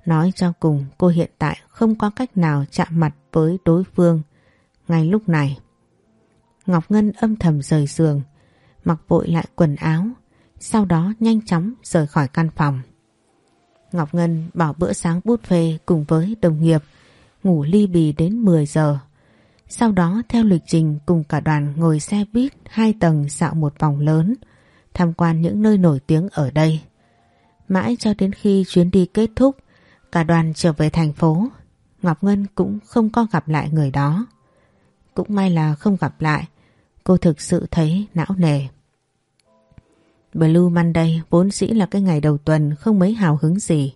Nói cho cùng cô hiện tại không có cách nào chạm mặt với đối phương ngay lúc này. Ngọc Ngân âm thầm rời giường, mặc vội lại quần áo, sau đó nhanh chóng rời khỏi căn phòng. Ngọc Ngân bỏ bữa sáng bút phê cùng với đồng nghiệp ngủ ly bì đến 10 giờ. Sau đó theo lịch trình cùng cả đoàn ngồi xe buýt hai tầng dạo một vòng lớn, tham quan những nơi nổi tiếng ở đây. Mãi cho đến khi chuyến đi kết thúc, cả đoàn trở về thành phố, Ngọc Ngân cũng không có gặp lại người đó. Cũng may là không gặp lại, cô thực sự thấy não nề. Blue Monday vốn dĩ là cái ngày đầu tuần không mấy hào hứng gì.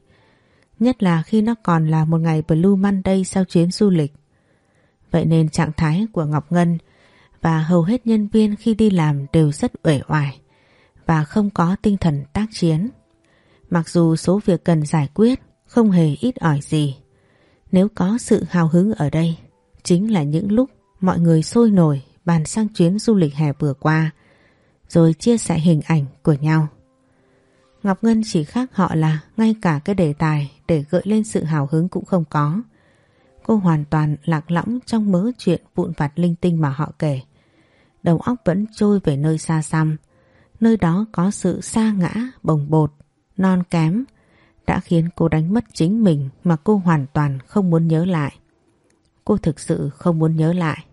Nhất là khi nó còn là một ngày Blue Monday sau chuyến du lịch. Vậy nên trạng thái của Ngọc Ngân và hầu hết nhân viên khi đi làm đều rất uể oải và không có tinh thần tác chiến. Mặc dù số việc cần giải quyết không hề ít ỏi gì. Nếu có sự hào hứng ở đây, chính là những lúc mọi người sôi nổi bàn sang chuyến du lịch hè vừa qua, rồi chia sẻ hình ảnh của nhau. Ngọc Ngân chỉ khác họ là ngay cả cái đề tài để gợi lên sự hào hứng cũng không có. Cô hoàn toàn lạc lõng trong mớ chuyện vụn vặt linh tinh mà họ kể. Đầu óc vẫn trôi về nơi xa xăm. Nơi đó có sự xa ngã, bồng bột, non kém đã khiến cô đánh mất chính mình mà cô hoàn toàn không muốn nhớ lại. Cô thực sự không muốn nhớ lại.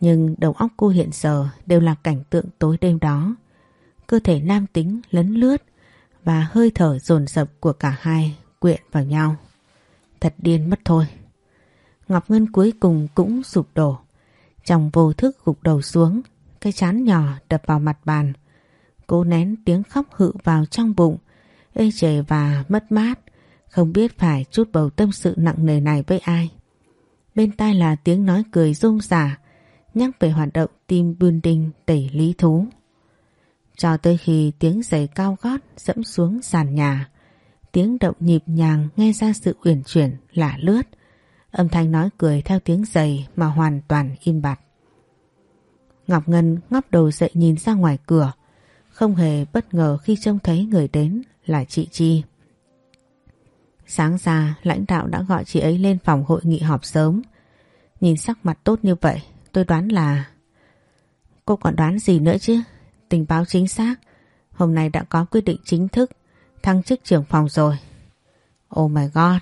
Nhưng đầu óc cô hiện giờ đều là cảnh tượng tối đêm đó. Cơ thể nam tính lấn lướt và hơi thở dồn dập của cả hai quyện vào nhau. Thật điên mất thôi. Ngọc Ngân cuối cùng cũng sụp đổ. chồng vô thức gục đầu xuống, cái chán nhỏ đập vào mặt bàn. Cô nén tiếng khóc hự vào trong bụng, ê chề và mất mát, không biết phải chút bầu tâm sự nặng nề này với ai. Bên tai là tiếng nói cười rung rả, nhắc về hoạt động team building tẩy lý thú. Cho tới khi tiếng giày cao gót dẫm xuống sàn nhà, tiếng động nhịp nhàng nghe ra sự uyển chuyển lạ lướt, âm thanh nói cười theo tiếng giày mà hoàn toàn im bặt. Ngọc Ngân ngóc đầu dậy nhìn ra ngoài cửa, không hề bất ngờ khi trông thấy người đến là chị Chi. Sáng ra, lãnh đạo đã gọi chị ấy lên phòng hội nghị họp sớm. Nhìn sắc mặt tốt như vậy, tôi đoán là... Cô còn đoán gì nữa chứ? Tình báo chính xác. Hôm nay đã có quyết định chính thức, thăng chức trưởng phòng rồi. Oh my god.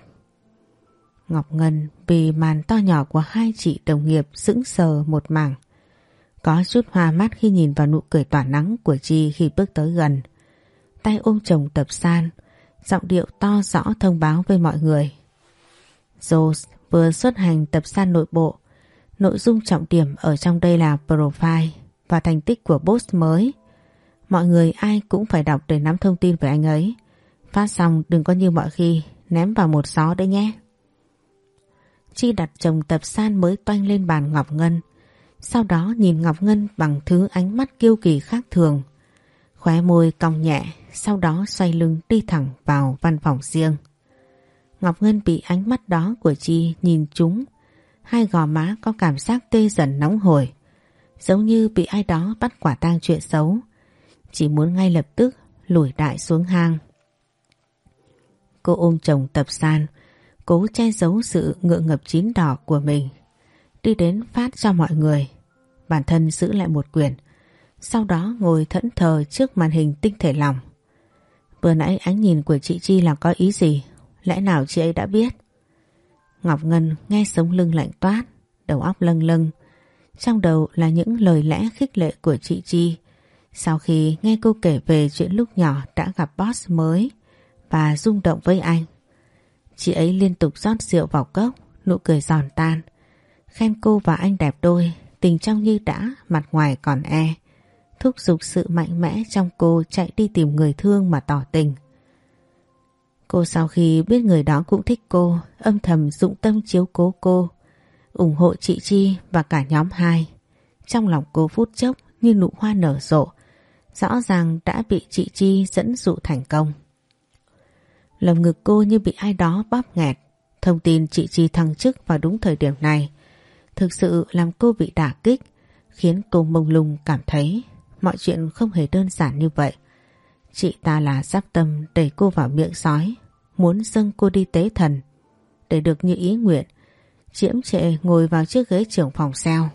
Ngọc Ngân vì màn to nhỏ của hai chị đồng nghiệp sững sờ một mảng. Có chút hoa mắt khi nhìn vào nụ cười tỏa nắng của Chi khi bước tới gần. Tay ôm chồng tập san, giọng điệu to rõ thông báo với mọi người. Rose vừa xuất hành tập san nội bộ. Nội dung trọng điểm ở trong đây là profile và thành tích của boss mới. Mọi người ai cũng phải đọc để nắm thông tin về anh ấy. Phát xong đừng có như mọi khi ném vào một gió đấy nhé. Chi đặt chồng tập san mới toanh lên bàn Ngọc Ngân. Sau đó nhìn Ngọc Ngân bằng thứ ánh mắt kiêu kỳ khác thường. Khóe môi cong nhẹ, sau đó xoay lưng đi thẳng vào văn phòng riêng. Ngọc Ngân bị ánh mắt đó của Chi nhìn trúng. Hai gò má có cảm giác tê dần nóng hổi. Giống như bị ai đó bắt quả tang chuyện xấu. Chỉ muốn ngay lập tức lùi đại xuống hang. Cô ôm chồng tập san, cố che giấu sự ngượng ngập chín đỏ của mình. Đi đến phát cho mọi người. Bản thân giữ lại một quyển. Sau đó ngồi thẫn thờ trước màn hình tinh thể lòng. Vừa nãy ánh nhìn của chị Chi là có ý gì? Lẽ nào chị ấy đã biết? Ngọc Ngân nghe sống lưng lạnh toát, đầu óc lâng lâng. Trong đầu là những lời lẽ khích lệ của chị Chi. Sau khi nghe cô kể về chuyện lúc nhỏ đã gặp boss mới và rung động với anh. Chị ấy liên tục rót rượu vào cốc, nụ cười giòn tan. Khen cô và anh đẹp đôi, tình trong như đã, mặt ngoài còn e. Thúc giục sự mạnh mẽ trong cô chạy đi tìm người thương mà tỏ tình. Cô sau khi biết người đó cũng thích cô, âm thầm dụng tâm chiếu cố cô, ủng hộ chị Chi và cả nhóm hai. Trong lòng cô phút chốc như nụ hoa nở rộ, rõ ràng đã bị chị Chi dẫn dụ thành công. Lồng ngực cô như bị ai đó bóp nghẹt. Thông tin chị Chi thăng chức vào đúng thời điểm này thực sự làm cô bị đả kích khiến cô mông lung cảm thấy mọi chuyện không hề đơn giản như vậy. Chị ta là sắp tâm đẩy cô vào miệng sói, muốn dâng cô đi tế thần. Để được như ý nguyện, chiếm trệ ngồi vào chiếc ghế trưởng phòng xeo.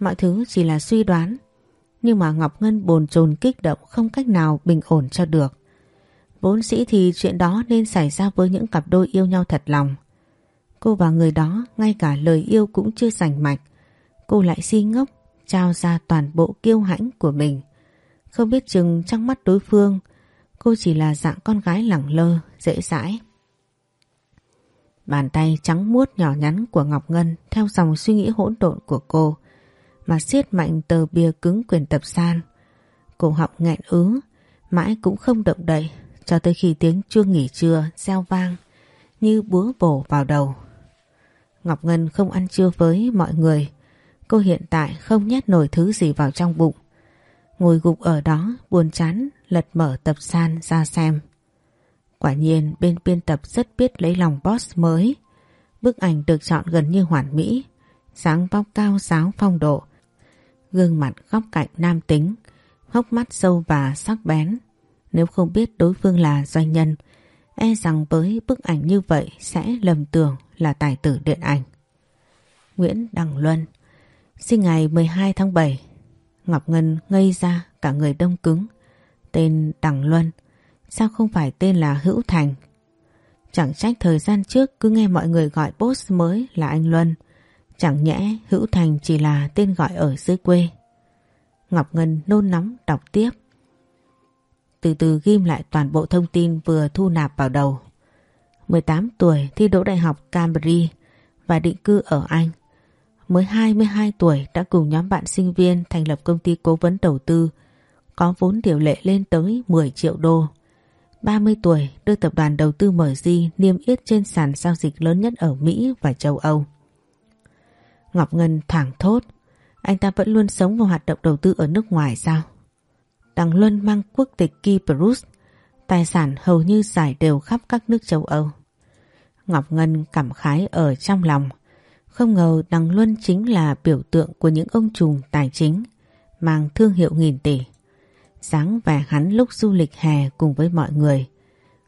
Mọi thứ chỉ là suy đoán, nhưng mà Ngọc Ngân bồn chồn kích động không cách nào bình ổn cho được. Vốn dĩ thì chuyện đó nên xảy ra với những cặp đôi yêu nhau thật lòng. Cô và người đó ngay cả lời yêu cũng chưa sành mạch. Cô lại si ngốc trao ra toàn bộ kiêu hãnh của mình. Không biết chừng trong mắt đối phương cô chỉ là dạng con gái lẳng lơ, dễ dãi. Bàn tay trắng muốt nhỏ nhắn của Ngọc Ngân theo dòng suy nghĩ hỗn độn của cô mà siết mạnh tờ bia cứng quyền tập san. Cổ họng nghẹn ứ, mãi cũng không động đậy cho tới khi tiếng chuông nghỉ trưa reo vang như búa bổ vào đầu. Ngọc Ngân không ăn trưa với mọi người. Cô hiện tại không nhét nổi thứ gì vào trong bụng. Ngồi gục ở đó buồn chán lật mở tập san ra xem. Quả nhiên bên biên tập rất biết lấy lòng boss mới. Bức ảnh được chọn gần như hoàn mỹ. dáng vóc cao giáo phong độ. Gương mặt góc cạnh nam tính. Hốc mắt sâu và sắc bén. Nếu không biết đối phương là doanh nhân, e rằng với bức ảnh như vậy sẽ lầm tưởng là tài tử điện ảnh. Nguyễn Đăng Luân Sinh ngày 12 tháng 7 Ngọc Ngân ngây ra cả người đông cứng. Tên Đằng Luân, Sao không phải tên là Hữu Thành? Chẳng trách thời gian trước cứ nghe mọi người gọi boss mới là anh Luân. Chẳng nhẽ Hữu Thành chỉ là tên gọi ở dưới quê. Ngọc Ngân nôn nóng đọc tiếp. Từ từ ghim lại toàn bộ thông tin vừa thu nạp vào đầu. 18 tuổi thi đỗ đại học Cambridge và định cư ở Anh mới 22 tuổi đã cùng nhóm bạn sinh viên thành lập công ty cố vấn đầu tư có vốn điều lệ lên tới 10 triệu đô. 30 tuổi đưa tập đoàn đầu tư MG niêm yết trên sàn giao dịch lớn nhất ở Mỹ và châu Âu. Ngọc Ngân thẳng thốt, anh ta vẫn luôn sống và hoạt động đầu tư ở nước ngoài sao? Đằng Luân mang quốc tịch Kyprus, tài sản hầu như giải đều khắp các nước châu Âu. Ngọc Ngân cảm khái ở trong lòng, không ngờ Đằng Luân chính là biểu tượng của những ông trùm tài chính, mang thương hiệu nghìn tỷ. Sáng vẻ hắn lúc du lịch hè cùng với mọi người.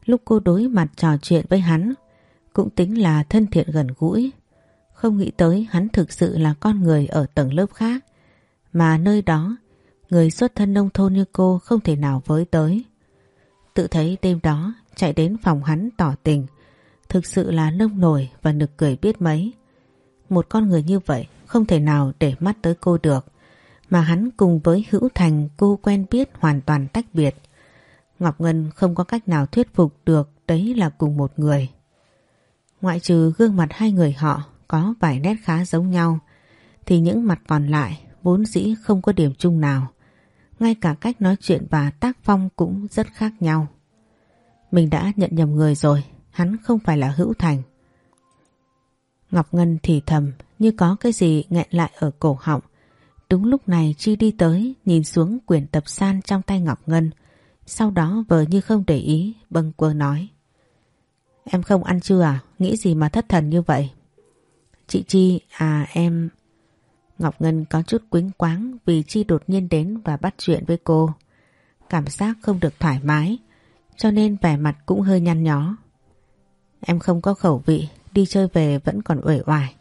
Lúc cô đối mặt trò chuyện với hắn, cũng tính là thân thiện gần gũi. Không nghĩ tới hắn thực sự là con người ở tầng lớp khác, mà nơi đó, người xuất thân nông thôn như cô không thể nào với tới. Tự thấy đêm đó, chạy đến phòng hắn tỏ tình, thực sự là nông nổi và nực cười biết mấy. Một con người như vậy không thể nào để mắt tới cô được. Mà hắn cùng với Hữu Thành cô quen biết hoàn toàn tách biệt. Ngọc Ngân không có cách nào thuyết phục được đấy là cùng một người. Ngoại trừ gương mặt hai người họ có vài nét khá giống nhau thì những mặt còn lại vốn dĩ không có điểm chung nào. Ngay cả cách nói chuyện và tác phong cũng rất khác nhau. Mình đã nhận nhầm người rồi, hắn không phải là Hữu Thành. Ngọc Ngân thì thầm như có cái gì nghẹn lại ở cổ họng. Đúng lúc này Chi đi tới nhìn xuống quyển tập san trong tay Ngọc Ngân. Sau đó vờ như không để ý bâng quơ nói. Em không ăn chưa à? Nghĩ gì mà thất thần như vậy? Chị Chi, à em... Ngọc Ngân có chút quính quáng vì Chi đột nhiên đến và bắt chuyện với cô. Cảm giác không được thoải mái, cho nên vẻ mặt cũng hơi nhăn nhó. Em không có khẩu vị đi chơi về vẫn còn uể oải.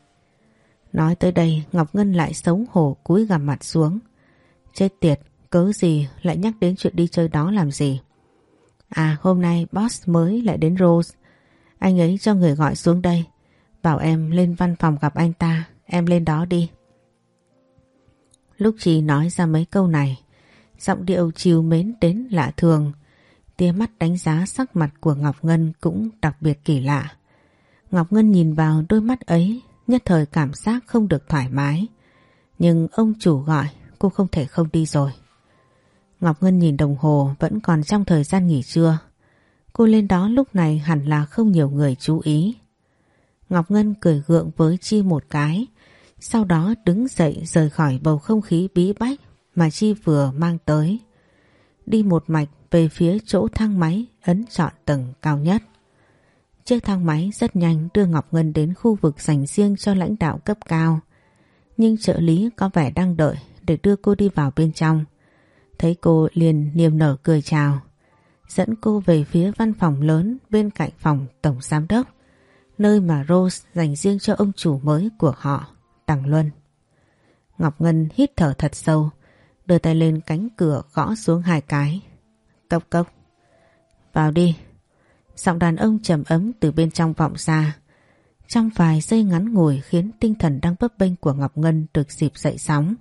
Nói tới đây Ngọc Ngân lại xấu hổ cúi gằm mặt xuống. Chết tiệt, cớ gì lại nhắc đến chuyện đi chơi đó làm gì? À hôm nay boss mới lại đến Rose. Anh ấy cho người gọi xuống đây. Bảo em lên văn phòng gặp anh ta, em lên đó đi. Lúc chị nói ra mấy câu này, giọng điệu chiều mến đến lạ thường. Tia mắt đánh giá sắc mặt của Ngọc Ngân cũng đặc biệt kỳ lạ. Ngọc Ngân nhìn vào đôi mắt ấy nhất thời cảm giác không được thoải mái. Nhưng ông chủ gọi cô không thể không đi rồi. Ngọc Ngân nhìn đồng hồ vẫn còn trong thời gian nghỉ trưa. Cô lên đó lúc này hẳn là không nhiều người chú ý. Ngọc Ngân cười gượng với Chi một cái, sau đó đứng dậy rời khỏi bầu không khí bí bách mà Chi vừa mang tới. Đi một mạch về phía chỗ thang máy ấn chọn tầng cao nhất. Chiếc thang máy rất nhanh đưa Ngọc Ngân đến khu vực dành riêng cho lãnh đạo cấp cao. nhưng trợ lý có vẻ đang đợi để đưa cô đi vào bên trong. Thấy cô liền niềm nở cười chào, dẫn cô về phía văn phòng lớn bên cạnh phòng tổng giám đốc, nơi mà Rose dành riêng cho ông chủ mới của họ, Đằng Luân. Ngọc Ngân hít thở thật sâu, đưa tay lên cánh cửa gõ xuống hai cái. Cốc cốc. Vào đi. Giọng đàn ông trầm ấm từ bên trong vọng ra. Trong vài giây ngắn ngủi khiến tinh thần đang bấp bênh của Ngọc Ngân được dịp dậy sóng.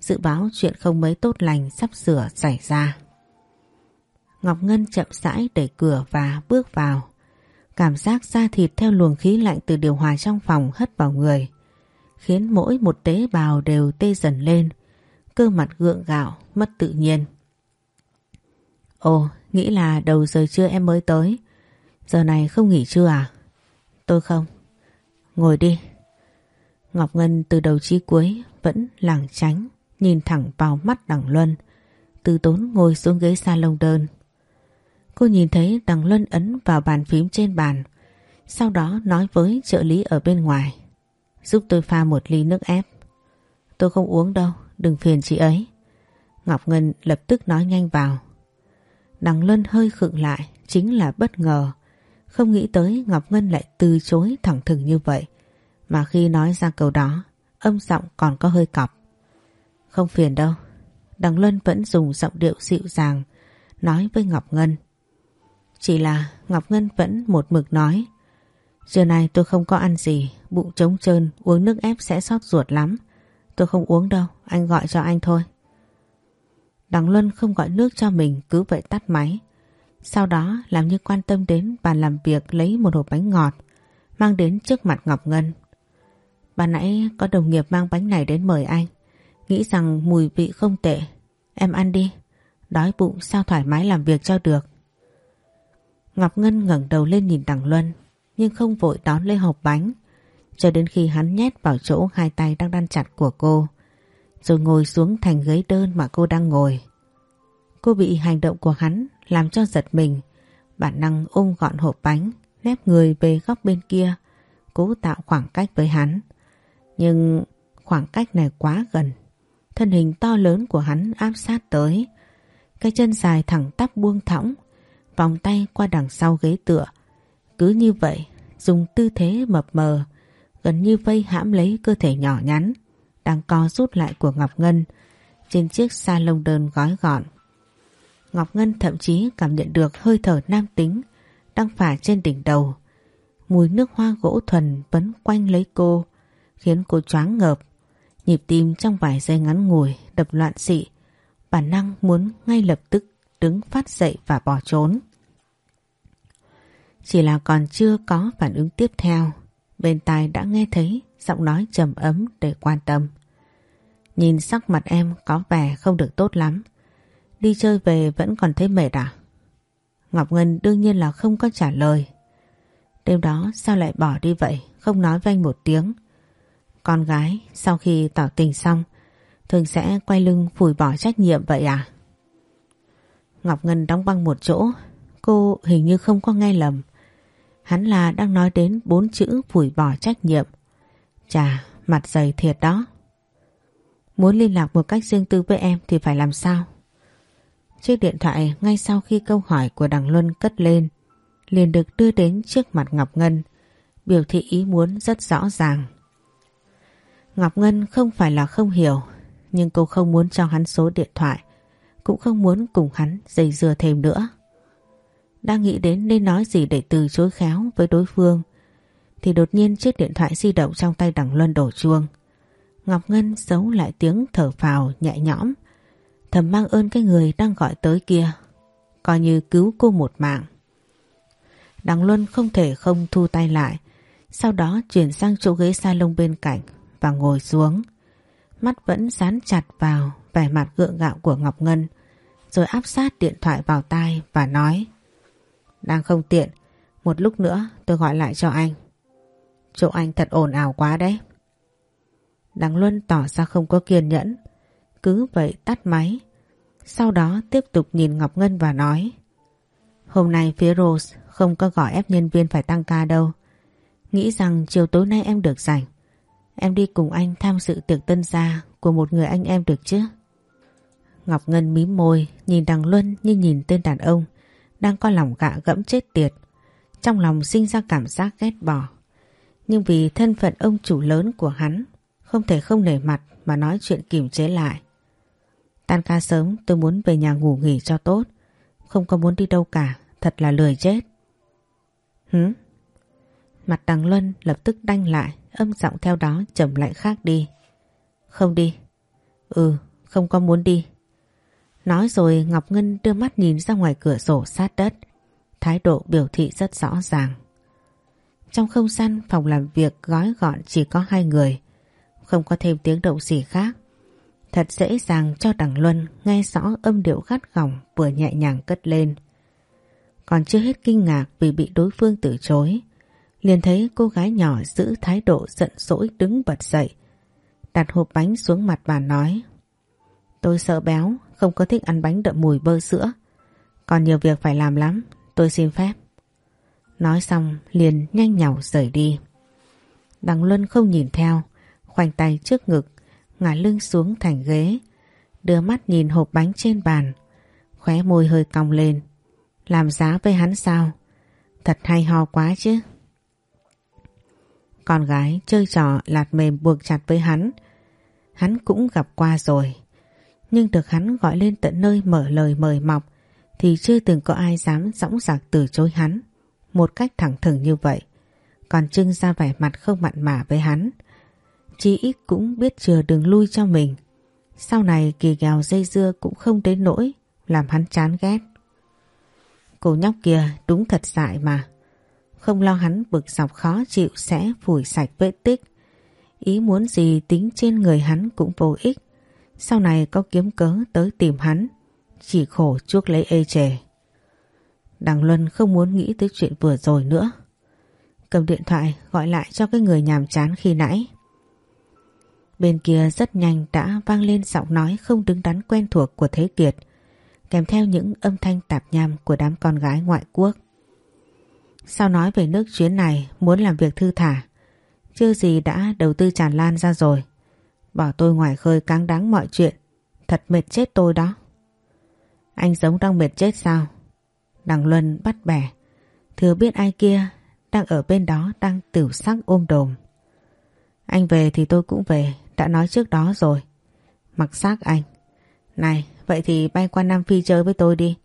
Dự báo chuyện không mấy tốt lành sắp sửa xảy ra. Ngọc Ngân chậm rãi đẩy cửa và bước vào. Cảm giác da thịt theo luồng khí lạnh từ điều hòa trong phòng hất vào người. Khiến mỗi một tế bào đều tê dần lên. Cơ mặt gượng gạo, mất tự nhiên. Ồ, nghĩ là đầu giờ trưa em mới tới. Giờ này không nghỉ trưa à? Tôi không. Ngồi đi. Ngọc Ngân từ đầu chí cuối vẫn lảng tránh, nhìn thẳng vào mắt đằng Luân. Từ tốn ngồi xuống ghế salon đơn. Cô nhìn thấy đằng Luân ấn vào bàn phím trên bàn. Sau đó nói với trợ lý ở bên ngoài. Giúp tôi pha một ly nước ép. Tôi không uống đâu, đừng phiền chị ấy. Ngọc Ngân lập tức nói nhanh vào. Đằng Luân hơi khựng lại, chính là bất ngờ. Không nghĩ tới Ngọc Ngân lại từ chối thẳng thừng như vậy. Mà khi nói ra câu đó, âm giọng còn có hơi cọc. Không phiền đâu. Đằng Luân vẫn dùng giọng điệu dịu dàng, nói với Ngọc Ngân. Chỉ là Ngọc Ngân vẫn một mực nói. Trưa nay tôi không có ăn gì, bụng trống trơn, uống nước ép sẽ sót ruột lắm. Tôi không uống đâu, anh gọi cho anh thôi. Đằng Luân không gọi nước cho mình cứ vậy tắt máy. Sau đó, làm như quan tâm đến bàn làm việc lấy một hộp bánh ngọt, mang đến trước mặt Ngọc Ngân. Bà nãy có đồng nghiệp mang bánh này đến mời anh. Nghĩ rằng mùi vị không tệ. Em ăn đi. Đói bụng sao thoải mái làm việc cho được. Ngọc Ngân ngẩng đầu lên nhìn Đằng Luân, nhưng không vội đón lấy hộp bánh, cho đến khi hắn nhét vào chỗ hai tay đang đan chặt của cô, rồi ngồi xuống thành ghế đơn mà cô đang ngồi. Cô bị hành động của hắn làm cho giật mình, bản năng ôm gọn hộp bánh, nép người về góc bên kia, cố tạo khoảng cách với hắn. Nhưng khoảng cách này quá gần, thân hình to lớn của hắn áp sát tới. Cái chân dài thẳng tắp buông thõng, vòng tay qua đằng sau ghế tựa. Cứ như vậy, dùng tư thế mập mờ, gần như vây hãm lấy cơ thể nhỏ nhắn đang co rút lại của Ngọc Ngân trên chiếc sa lông đơn gói gọn. Ngọc Ngân thậm chí cảm nhận được hơi thở nam tính đang phả trên đỉnh đầu. Mùi nước hoa gỗ thuần vấn quanh lấy cô, khiến cô choáng ngợp. Nhịp tim trong vài giây ngắn ngủi đập loạn xị, bản năng muốn ngay lập tức đứng phát dậy và bỏ trốn. Chỉ là còn chưa có phản ứng tiếp theo, bên tai đã nghe thấy giọng nói trầm ấm để quan tâm. Nhìn sắc mặt em có vẻ không được tốt lắm. Đi chơi về vẫn còn thấy mệt à? Ngọc Ngân đương nhiên là không có trả lời. Đêm đó sao lại bỏ đi vậy, không nói với anh một tiếng. Con gái sau khi tỏ tình xong thường sẽ quay lưng phủi bỏ trách nhiệm vậy à? Ngọc Ngân đóng băng một chỗ, cô hình như không có nghe lầm. Hắn là đang nói đến bốn chữ phủi bỏ trách nhiệm. Chà, mặt dày thiệt đó. Muốn liên lạc một cách riêng tư với em thì phải làm sao? Chiếc điện thoại ngay sau khi câu hỏi của Đằng Luân cất lên, liền được đưa đến trước mặt Ngọc Ngân, biểu thị ý muốn rất rõ ràng. Ngọc Ngân không phải là không hiểu, nhưng cô không muốn cho hắn số điện thoại, cũng không muốn cùng hắn dây dưa thêm nữa. Đang nghĩ đến nên nói gì để từ chối khéo với đối phương, thì đột nhiên chiếc điện thoại di động trong tay đằng Luân đổ chuông. Ngọc Ngân giấu lại tiếng thở phào nhẹ nhõm thầm mang ơn cái người đang gọi tới kia coi như cứu cô một mạng. Đằng Luân không thể không thu tay lại sau đó chuyển sang chỗ ghế salon bên cạnh và ngồi xuống. Mắt vẫn dán chặt vào vẻ mặt gượng gạo của Ngọc Ngân rồi áp sát điện thoại vào tai và nói Đang không tiện, một lúc nữa tôi gọi lại cho anh. Chỗ anh thật ồn ào quá đấy. Đằng Luân tỏ ra không có kiên nhẫn, cứ vậy tắt máy. Sau đó tiếp tục nhìn Ngọc Ngân và nói, Hôm nay phía Rose không có gọi ép nhân viên phải tăng ca đâu. Nghĩ rằng chiều tối nay em được rảnh. Em đi cùng anh tham dự tiệc tân gia của một người anh em được chứ? Ngọc Ngân mím môi, nhìn đằng Luân như nhìn tên đàn ông đang có lòng gạ gẫm chết tiệt. Trong lòng sinh ra cảm giác ghét bỏ. Nhưng vì thân phận ông chủ lớn của hắn, không thể không nể mặt mà nói chuyện kiềm chế lại. Tan ca sớm tôi muốn về nhà ngủ nghỉ cho tốt. Không có muốn đi đâu cả, thật là lười chết. Hứ? Mặt đằng Luân lập tức đanh lại, âm giọng theo đó trầm lại khác đi. Không đi. Ừ, không có muốn đi. Nói rồi Ngọc Ngân đưa mắt nhìn ra ngoài cửa sổ sát đất. Thái độ biểu thị rất rõ ràng. Trong không gian phòng làm việc gói gọn chỉ có hai người. Không có thêm tiếng động gì khác. Thật dễ dàng cho đằng Luân nghe rõ âm điệu gắt gỏng vừa nhẹ nhàng cất lên. Còn chưa hết kinh ngạc vì bị đối phương từ chối. Liền thấy cô gái nhỏ giữ thái độ giận dỗi đứng bật dậy. Đặt hộp bánh xuống mặt và nói. Tôi sợ béo, không có thích ăn bánh đậm mùi bơ sữa. Còn nhiều việc phải làm lắm, tôi xin phép. Nói xong liền nhanh nhảu rời đi. Đằng Luân không nhìn theo, khoanh tay trước ngực, ngả lưng xuống thành ghế, đưa mắt nhìn hộp bánh trên bàn, khóe môi hơi cong lên. Làm giá với hắn sao? Thật hay ho quá chứ. Con gái chơi trò lạt mềm buộc chặt với hắn. Hắn cũng gặp qua rồi. Nhưng được hắn gọi lên tận nơi mở lời mời mọc thì chưa từng có ai dám dõng dạc từ chối hắn một cách thẳng thừng như vậy. Còn trưng ra vẻ mặt không mặn mà với hắn. Chí ít cũng biết chừa đường lui cho mình. Sau này kỳ gào dây dưa cũng không đến nỗi làm hắn chán ghét. Cô nhóc kia đúng thật dại mà. Không lo hắn bực dọc khó chịu sẽ phủi sạch vết tích. Ý muốn gì tính trên người hắn cũng vô ích. Sau này có kiếm cớ tới tìm hắn. Chỉ khổ chuốc lấy ê chề. Đằng Luân không muốn nghĩ tới chuyện vừa rồi nữa. Cầm điện thoại gọi lại cho cái người nhàm chán khi nãy. Bên kia rất nhanh đã vang lên giọng nói không đứng đắn quen thuộc của Thế Kiệt, kèm theo những âm thanh tạp nham của đám con gái ngoại quốc. Sao nói về nước chuyến này muốn làm việc thư thả, chưa gì đã đầu tư tràn lan ra rồi. Bảo tôi ngoài khơi cáng đáng mọi chuyện, thật mệt chết tôi đó. Anh giống đang mệt chết sao? Đằng Luân bắt bẻ, thừa biết ai kia đang ở bên đó đang tiểu sắc ôm đồm. Anh về thì tôi cũng về, đã nói trước đó rồi. Mặc xác anh. Này, vậy thì bay qua Nam Phi chơi với tôi đi.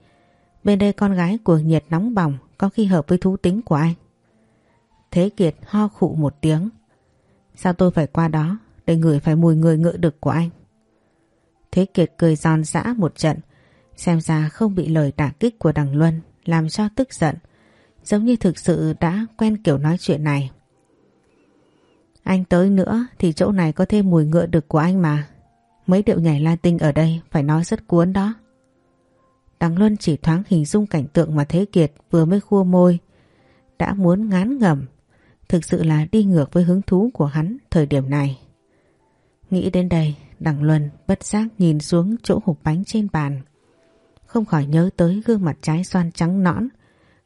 Bên đây con gái cuồng nhiệt nóng bỏng, có khi hợp với thú tính của anh. Thế Kiệt ho khụ một tiếng. Sao tôi phải qua đó để ngửi phải mùi người ngựa đực của anh? Thế Kiệt cười giòn giã một trận, xem ra không bị lời đả kích của đằng Luân làm cho tức giận, giống như thực sự đã quen kiểu nói chuyện này. Anh tới nữa thì chỗ này có thêm mùi ngựa đực của anh mà. Mấy điệu nhảy Latin ở đây phải nói rất cuốn đó. Đằng Luân chỉ thoáng hình dung cảnh tượng mà Thế Kiệt vừa mới khua môi. Đã muốn ngán ngẩm. Thực sự là đi ngược với hứng thú của hắn thời điểm này. Nghĩ đến đây, đằng Luân bất giác nhìn xuống chỗ hộp bánh trên bàn. Không khỏi nhớ tới gương mặt trái xoan trắng nõn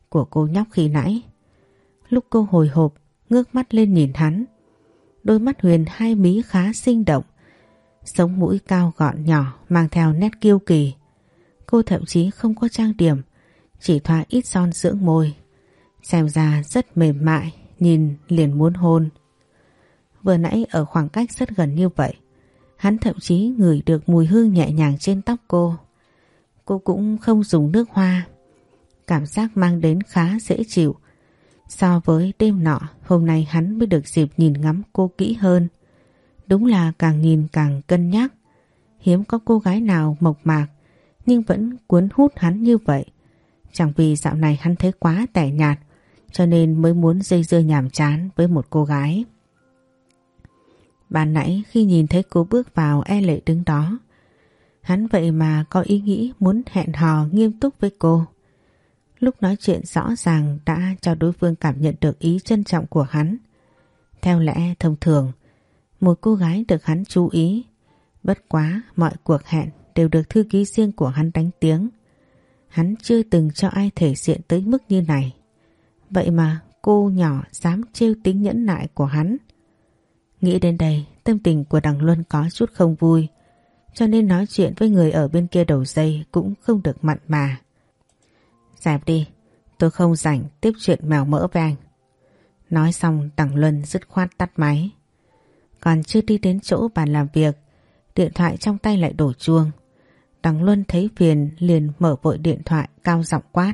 của cô nhóc khi nãy. Lúc cô hồi hộp, ngước mắt lên nhìn hắn. Đôi mắt Huyền hai mí khá sinh động. Sống mũi cao gọn nhỏ mang theo nét kiêu kỳ. Cô thậm chí không có trang điểm, chỉ thoa ít son dưỡng môi. Xem ra rất mềm mại, nhìn liền muốn hôn. Vừa nãy ở khoảng cách rất gần như vậy, hắn thậm chí ngửi được mùi hương nhẹ nhàng trên tóc cô. Cô cũng không dùng nước hoa. Cảm giác mang đến khá dễ chịu. So với đêm nọ, hôm nay hắn mới được dịp nhìn ngắm cô kỹ hơn. Đúng là càng nhìn càng cân nhắc. Hiếm có cô gái nào mộc mạc nhưng vẫn cuốn hút hắn như vậy. Chẳng vì dạo này hắn thấy quá tẻ nhạt cho nên mới muốn dây dưa nhàm chán với một cô gái. Ban nãy khi nhìn thấy cô bước vào e lệ đứng đó Hắn vậy mà có ý nghĩ muốn hẹn hò nghiêm túc với cô. Lúc nói chuyện rõ ràng đã cho đối phương cảm nhận được ý trân trọng của hắn. Theo lẽ thông thường, một cô gái được hắn chú ý. Bất quá mọi cuộc hẹn đều được thư ký riêng của hắn đánh tiếng. Hắn chưa từng cho ai thể diện tới mức như này. Vậy mà cô nhỏ dám trêu tính nhẫn nại của hắn. Nghĩ đến đây tâm tình của đằng Luân có chút không vui cho nên nói chuyện với người ở bên kia đầu dây cũng không được mặn mà. Dẹp đi, tôi không rảnh tiếp chuyện mèo mỡ với anh. Nói xong đằng Luân dứt khoát tắt máy. Còn chưa đi đến chỗ bàn làm việc, điện thoại trong tay lại đổ chuông. Đằng Luân thấy phiền liền mở vội điện thoại cao giọng quát.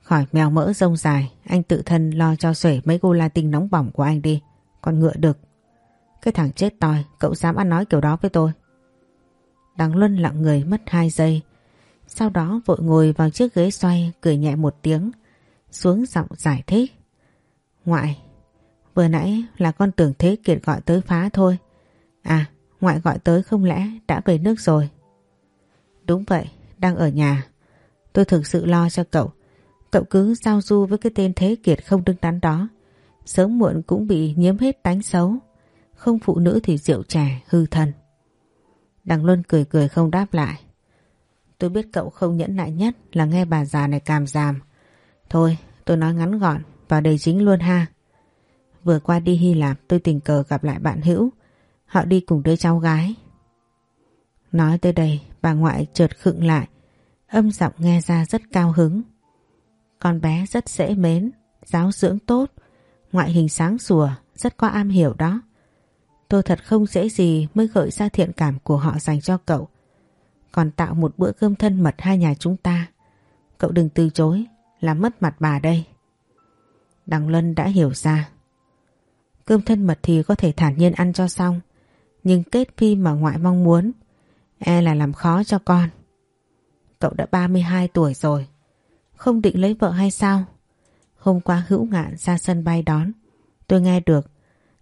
Khỏi mèo mỡ rông dài, anh tự thân lo cho xuể mấy cô la tinh nóng bỏng của anh đi. Còn ngựa được. Cái thằng chết toi, cậu dám ăn nói kiểu đó với tôi. Đằng Luân lặng người mất 2 giây. Sau đó vội ngồi vào chiếc ghế xoay cười nhẹ một tiếng. Xuống giọng giải thích. Ngoại, vừa nãy là con tưởng Thế Kiệt gọi tới phá thôi. À, ngoại gọi tới không lẽ đã về nước rồi? Đúng vậy, đang ở nhà. Tôi thực sự lo cho cậu. Cậu cứ giao du với cái tên Thế Kiệt không đứng đắn đó. Sớm muộn cũng bị nhiễm hết tánh xấu. Không phụ nữ thì rượu trẻ, hư thần. Đằng Luân cười cười không đáp lại. Tôi biết cậu không nhẫn nại nhất là nghe bà già này càm giảm. Thôi, tôi nói ngắn gọn, vào đầy chính luôn ha. Vừa qua đi Hy Lạp tôi tình cờ gặp lại bạn hữu. Họ đi cùng đứa cháu gái. Nói tới đây, bà ngoại chợt khựng lại. Âm giọng nghe ra rất cao hứng. Con bé rất dễ mến, giáo dưỡng tốt, ngoại hình sáng sủa, rất có am hiểu đó. Tôi thật không dễ gì mới gợi ra thiện cảm của họ dành cho cậu. Còn tạo một bữa cơm thân mật hai nhà chúng ta. Cậu đừng từ chối, làm mất mặt bà đây. Đằng Lân đã hiểu ra. Cơm thân mật thì có thể thản nhiên ăn cho xong. Nhưng kết phi mà ngoại mong muốn, e là làm khó cho con. Cậu đã 32 tuổi rồi, không định lấy vợ hay sao? Hôm qua hữu ngạn ra sân bay đón, tôi nghe được.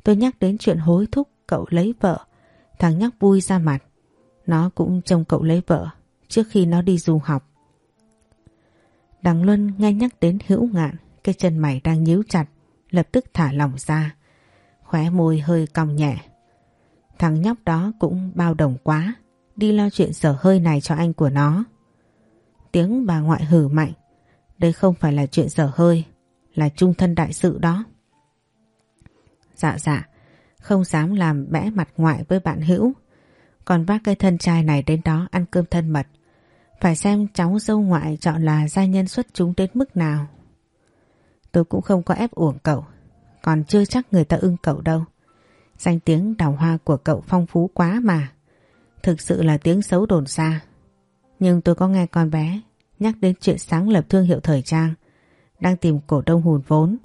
Tôi nhắc đến chuyện hối thúc cậu lấy vợ. Thằng nhóc vui ra mặt. Nó cũng trông cậu lấy vợ trước khi nó đi du học. Đằng Luân nghe nhắc đến hữu ngạn, cái chân mày đang nhíu chặt, lập tức thả lỏng ra. Khóe môi hơi cong nhẹ. Thằng nhóc đó cũng bao đồng quá, đi lo chuyện sở hơi này cho anh của nó. Tiếng bà ngoại hử mạnh, đây không phải là chuyện sở hơi, là trung thân đại sự đó. Dạ dạ, không dám làm bẽ mặt ngoại với bạn hữu. Còn vác cái thân trai này đến đó ăn cơm thân mật. Phải xem cháu dâu ngoại chọn là gia nhân xuất chúng đến mức nào. Tôi cũng không có ép uổng cậu. Còn chưa chắc người ta ưng cậu đâu. Danh tiếng đào hoa của cậu phong phú quá mà. Thực sự là tiếng xấu đồn xa. Nhưng tôi có nghe con bé nhắc đến chuyện sáng lập thương hiệu thời trang. Đang tìm cổ đông hùn vốn.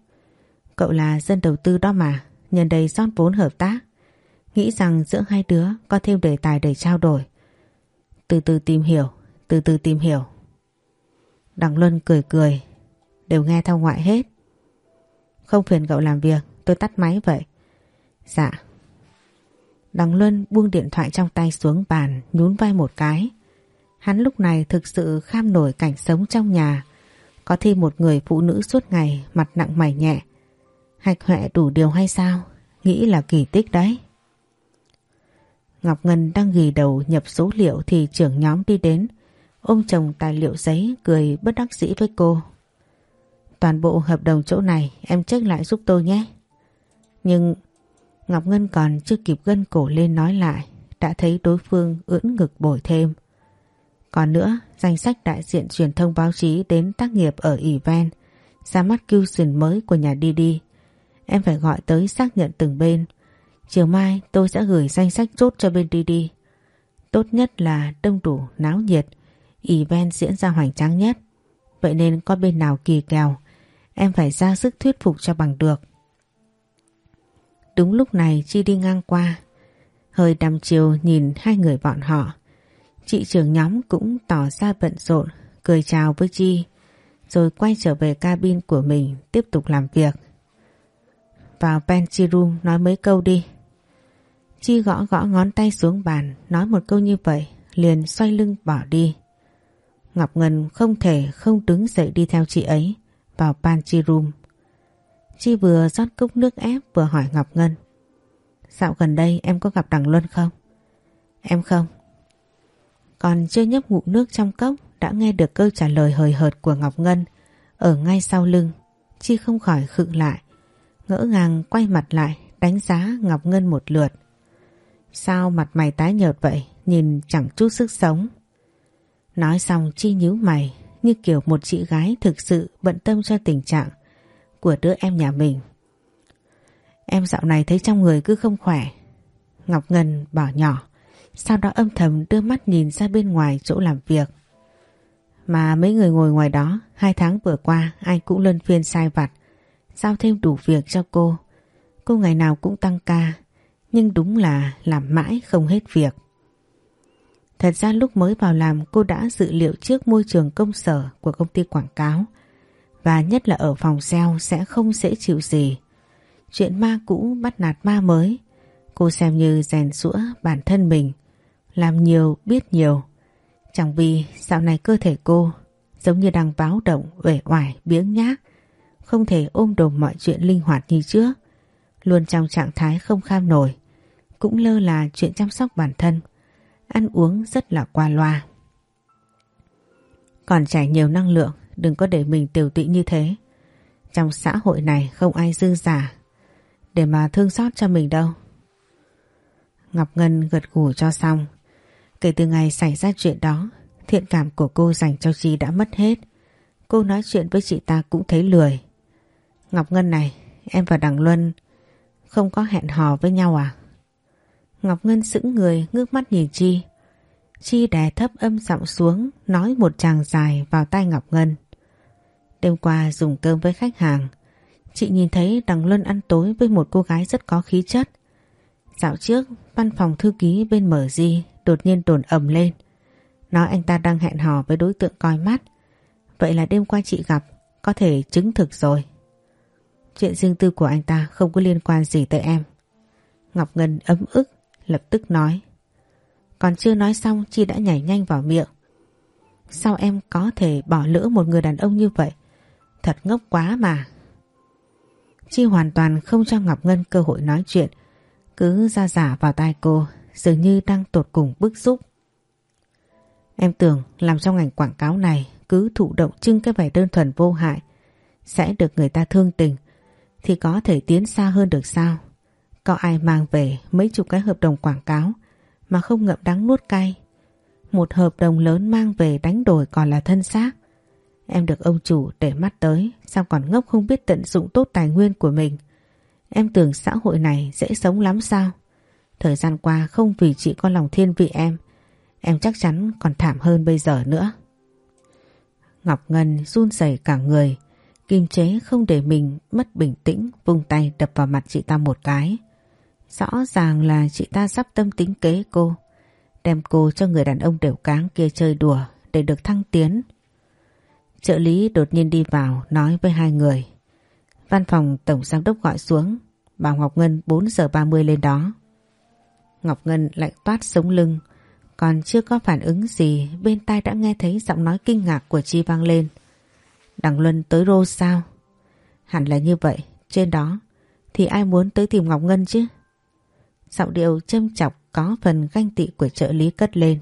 Cậu là dân đầu tư đó mà, nhân đây rót vốn hợp tác. Nghĩ rằng giữa hai đứa có thêm đề tài để trao đổi. Từ từ tìm hiểu, từ từ tìm hiểu. Đằng Luân cười cười, đều nghe theo ngoại hết. Không phiền cậu làm việc, tôi tắt máy vậy. Dạ. Đằng Luân buông điện thoại trong tay xuống bàn, nhún vai một cái. Hắn lúc này thực sự kham nổi cảnh sống trong nhà. Có thêm một người phụ nữ suốt ngày, mặt nặng mày nhẹ, Hạch huệ đủ điều hay sao? Nghĩ là kỳ tích đấy. Ngọc Ngân đang ghi đầu nhập số liệu thì trưởng nhóm đi đến, ôm chồng tài liệu giấy cười bất đắc dĩ với cô. Toàn bộ hợp đồng chỗ này em check lại giúp tôi nhé. Nhưng Ngọc Ngân còn chưa kịp gân cổ lên nói lại, đã thấy đối phương ưỡn ngực bồi thêm. Còn nữa, danh sách đại diện truyền thông báo chí đến tác nghiệp ở event ra mắt Fusion mới của nhà Didi Em phải gọi tới xác nhận từng bên. Chiều mai tôi sẽ gửi danh sách chốt cho bên đi đi. Tốt nhất là đông đủ, náo nhiệt. Event diễn ra hoành tráng nhất. Vậy nên có bên nào kỳ kèo, em phải ra sức thuyết phục cho bằng được. Đúng lúc này Chi đi ngang qua. Hơi đăm chiều nhìn hai người bọn họ. Chị trưởng nhóm cũng tỏ ra bận rộn, cười chào với Chi. Rồi quay trở về cabin của mình tiếp tục làm việc vào pantry room nói mấy câu đi. Chi gõ gõ ngón tay xuống bàn, nói một câu như vậy, liền xoay lưng bỏ đi. Ngọc Ngân không thể không đứng dậy đi theo chị ấy vào Panchi room. Chi vừa rót cốc nước ép vừa hỏi Ngọc Ngân. Dạo gần đây em có gặp Đằng Luân không? Em không. Còn chưa nhấp ngụm nước trong cốc đã nghe được câu trả lời hời hợt của Ngọc Ngân ở ngay sau lưng. Chi không khỏi khựng lại ngỡ ngàng quay mặt lại đánh giá Ngọc Ngân một lượt. Sao mặt mày tái nhợt vậy, nhìn chẳng chút sức sống. Nói xong Chi nhíu mày như kiểu một chị gái thực sự bận tâm cho tình trạng của đứa em nhà mình. Em dạo này thấy trong người cứ không khỏe. Ngọc Ngân bỏ nhỏ, sau đó âm thầm đưa mắt nhìn ra bên ngoài chỗ làm việc. Mà mấy người ngồi ngoài đó, hai tháng vừa qua ai cũng luân phiên sai vặt, giao thêm đủ việc cho cô. Cô ngày nào cũng tăng ca, nhưng đúng là làm mãi không hết việc. Thật ra lúc mới vào làm, cô đã dự liệu trước môi trường công sở của công ty quảng cáo. Và nhất là ở phòng sale sẽ không dễ chịu gì. Chuyện ma cũ bắt nạt ma mới. Cô xem như rèn sũa bản thân mình. Làm nhiều, biết nhiều. Chẳng vì dạo này cơ thể cô giống như đang báo động, uể oải, biếng nhác. Không thể ôm đồm mọi chuyện linh hoạt như trước. Luôn trong trạng thái không kham nổi cũng lơ là chuyện chăm sóc bản thân ăn uống rất là qua loa. Còn trải nhiều năng lượng, đừng có để mình tiểu tụy như thế. Trong xã hội này không ai dư giả để mà thương xót cho mình đâu. Ngọc Ngân gật gù cho xong. Kể từ ngày xảy ra chuyện đó, thiện cảm của cô dành cho Chi đã mất hết. Cô nói chuyện với chị ta cũng thấy lười. Ngọc Ngân này, em và Đằng Luân không có hẹn hò với nhau à? Ngọc Ngân sững người ngước mắt nhìn Chi. Chi đè thấp âm giọng xuống nói một tràng dài vào tay Ngọc Ngân. Đêm qua dùng cơm với khách hàng, chị nhìn thấy Đằng Luân ăn tối với một cô gái rất có khí chất. Dạo trước, văn phòng thư ký bên mở di đột nhiên đồn ầm lên. Nói anh ta đang hẹn hò với đối tượng coi mắt. Vậy là đêm qua chị gặp, có thể chứng thực rồi. Chuyện riêng tư của anh ta không có liên quan gì tới em. Ngọc Ngân ấm ức lập tức nói. Còn chưa nói xong, Chi đã nhảy nhanh vào miệng. Sao em có thể bỏ lỡ một người đàn ông như vậy? Thật ngốc quá mà. Chi hoàn toàn không cho Ngọc Ngân cơ hội nói chuyện. Cứ ra giả vào tai cô, dường như đang tột cùng bức xúc. Em tưởng làm trong ngành quảng cáo này, cứ thụ động trưng cái vẻ đơn thuần vô hại, sẽ được người ta thương tình, thì có thể tiến xa hơn được sao? Có ai mang về mấy chục cái hợp đồng quảng cáo mà không ngậm đắng nuốt cay. Một hợp đồng lớn mang về đánh đổi còn là thân xác. Em được ông chủ để mắt tới, sao còn ngốc không biết tận dụng tốt tài nguyên của mình. Em tưởng xã hội này dễ sống lắm sao? Thời gian qua không vì chị có lòng thiên vị em, em chắc chắn còn thảm hơn bây giờ nữa. Ngọc Ngân run rẩy cả người, kiềm chế không để mình mất bình tĩnh, vung tay đập vào mặt chị ta một cái. Rõ ràng là chị ta sắp tâm tính kế cô. Đem cô cho người đàn ông đều cáng kia chơi đùa để được thăng tiến. Trợ lý đột nhiên đi vào nói với hai người. Văn phòng tổng giám đốc gọi xuống, bảo Ngọc Ngân 4 giờ 30 lên đó. Ngọc Ngân lạnh toát sống lưng, còn chưa có phản ứng gì bên tai đã nghe thấy giọng nói kinh ngạc của Chi vang lên. Đằng Luân tới rô sao? Hẳn là như vậy, trên đó thì ai muốn tới tìm Ngọc Ngân chứ? Giọng điệu châm chọc có phần ganh tị của trợ lý cất lên.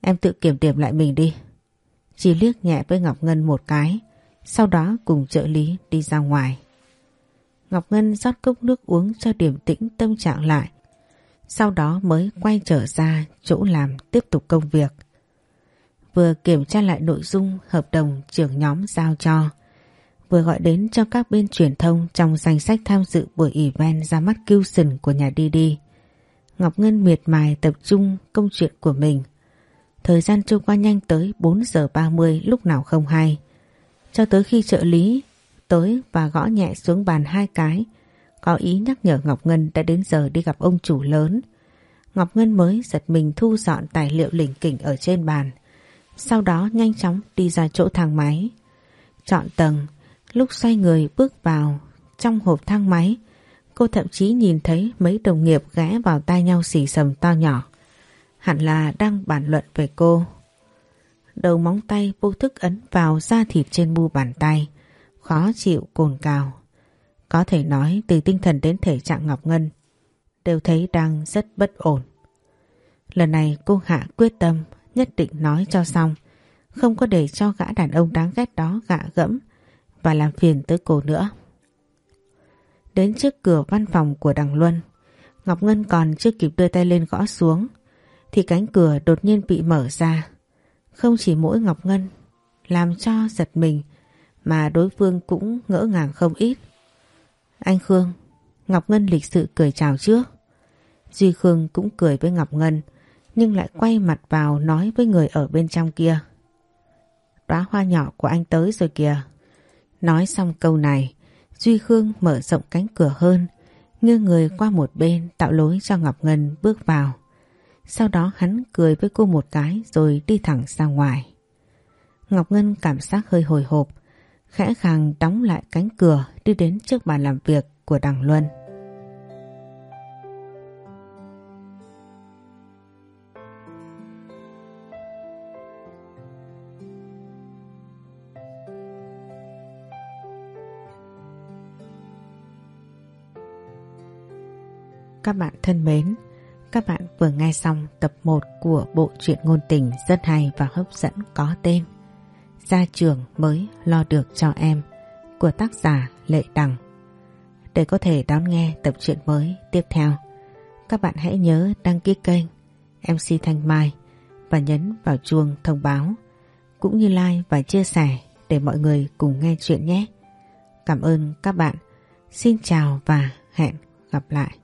Em tự kiểm điểm lại mình đi. Chỉ liếc nhẹ với Ngọc Ngân một cái, sau đó cùng trợ lý đi ra ngoài. Ngọc Ngân rót cốc nước uống cho điểm tĩnh tâm trạng lại, sau đó mới quay trở ra chỗ làm tiếp tục công việc. Vừa kiểm tra lại nội dung hợp đồng trưởng nhóm giao cho, vừa gọi đến cho các bên truyền thông trong danh sách tham dự buổi event ra mắt Kilson của nhà Didi. Ngọc Ngân miệt mài tập trung công chuyện của mình. Thời gian trôi qua nhanh tới 4 giờ 30 lúc nào không hay. Cho tới khi trợ lý tới và gõ nhẹ xuống bàn hai cái, có ý nhắc nhở Ngọc Ngân đã đến giờ đi gặp ông chủ lớn. Ngọc Ngân mới giật mình thu dọn tài liệu lỉnh kỉnh ở trên bàn. Sau đó nhanh chóng đi ra chỗ thang máy. Chọn tầng, Lúc xoay người bước vào trong hộp thang máy, cô thậm chí nhìn thấy mấy đồng nghiệp ghé vào tai nhau xì sầm to nhỏ. Hẳn là đang bàn luận về cô. Đầu móng tay vô thức ấn vào da thịt trên mu bàn tay, khó chịu cồn cào. Có thể nói từ tinh thần đến thể trạng Ngọc Ngân đều thấy đang rất bất ổn. Lần này cô Hạ quyết tâm nhất định nói cho xong, không có để cho gã đàn ông đáng ghét đó gạ gẫm và làm phiền tới cô nữa. Đến trước cửa văn phòng của đằng Luân, Ngọc Ngân còn chưa kịp đưa tay lên gõ xuống, thì cánh cửa đột nhiên bị mở ra. Không chỉ mỗi Ngọc Ngân làm cho giật mình, mà đối phương cũng ngỡ ngàng không ít. Anh Khương, Ngọc Ngân lịch sự cười chào trước. Duy Khương cũng cười với Ngọc Ngân, nhưng lại quay mặt vào nói với người ở bên trong kia. Đóa hoa nhỏ của anh tới rồi kìa. Nói xong câu này, Duy Khương mở rộng cánh cửa hơn, nghiêng người qua một bên tạo lối cho Ngọc Ngân bước vào. Sau đó hắn cười với cô một cái rồi đi thẳng ra ngoài. Ngọc Ngân cảm giác hơi hồi hộp, khẽ khàng đóng lại cánh cửa đi đến trước bàn làm việc của Đằng Luân. Các bạn thân mến, các bạn vừa nghe xong tập 1 của bộ truyện ngôn tình rất hay và hấp dẫn có tên Gia trường mới lo được cho em của tác giả Lệ Đằng. Để có thể đón nghe tập truyện mới tiếp theo, các bạn hãy nhớ đăng ký kênh MC Thanh Mai và nhấn vào chuông thông báo cũng như like và chia sẻ để mọi người cùng nghe chuyện nhé. Cảm ơn các bạn. Xin chào và hẹn gặp lại.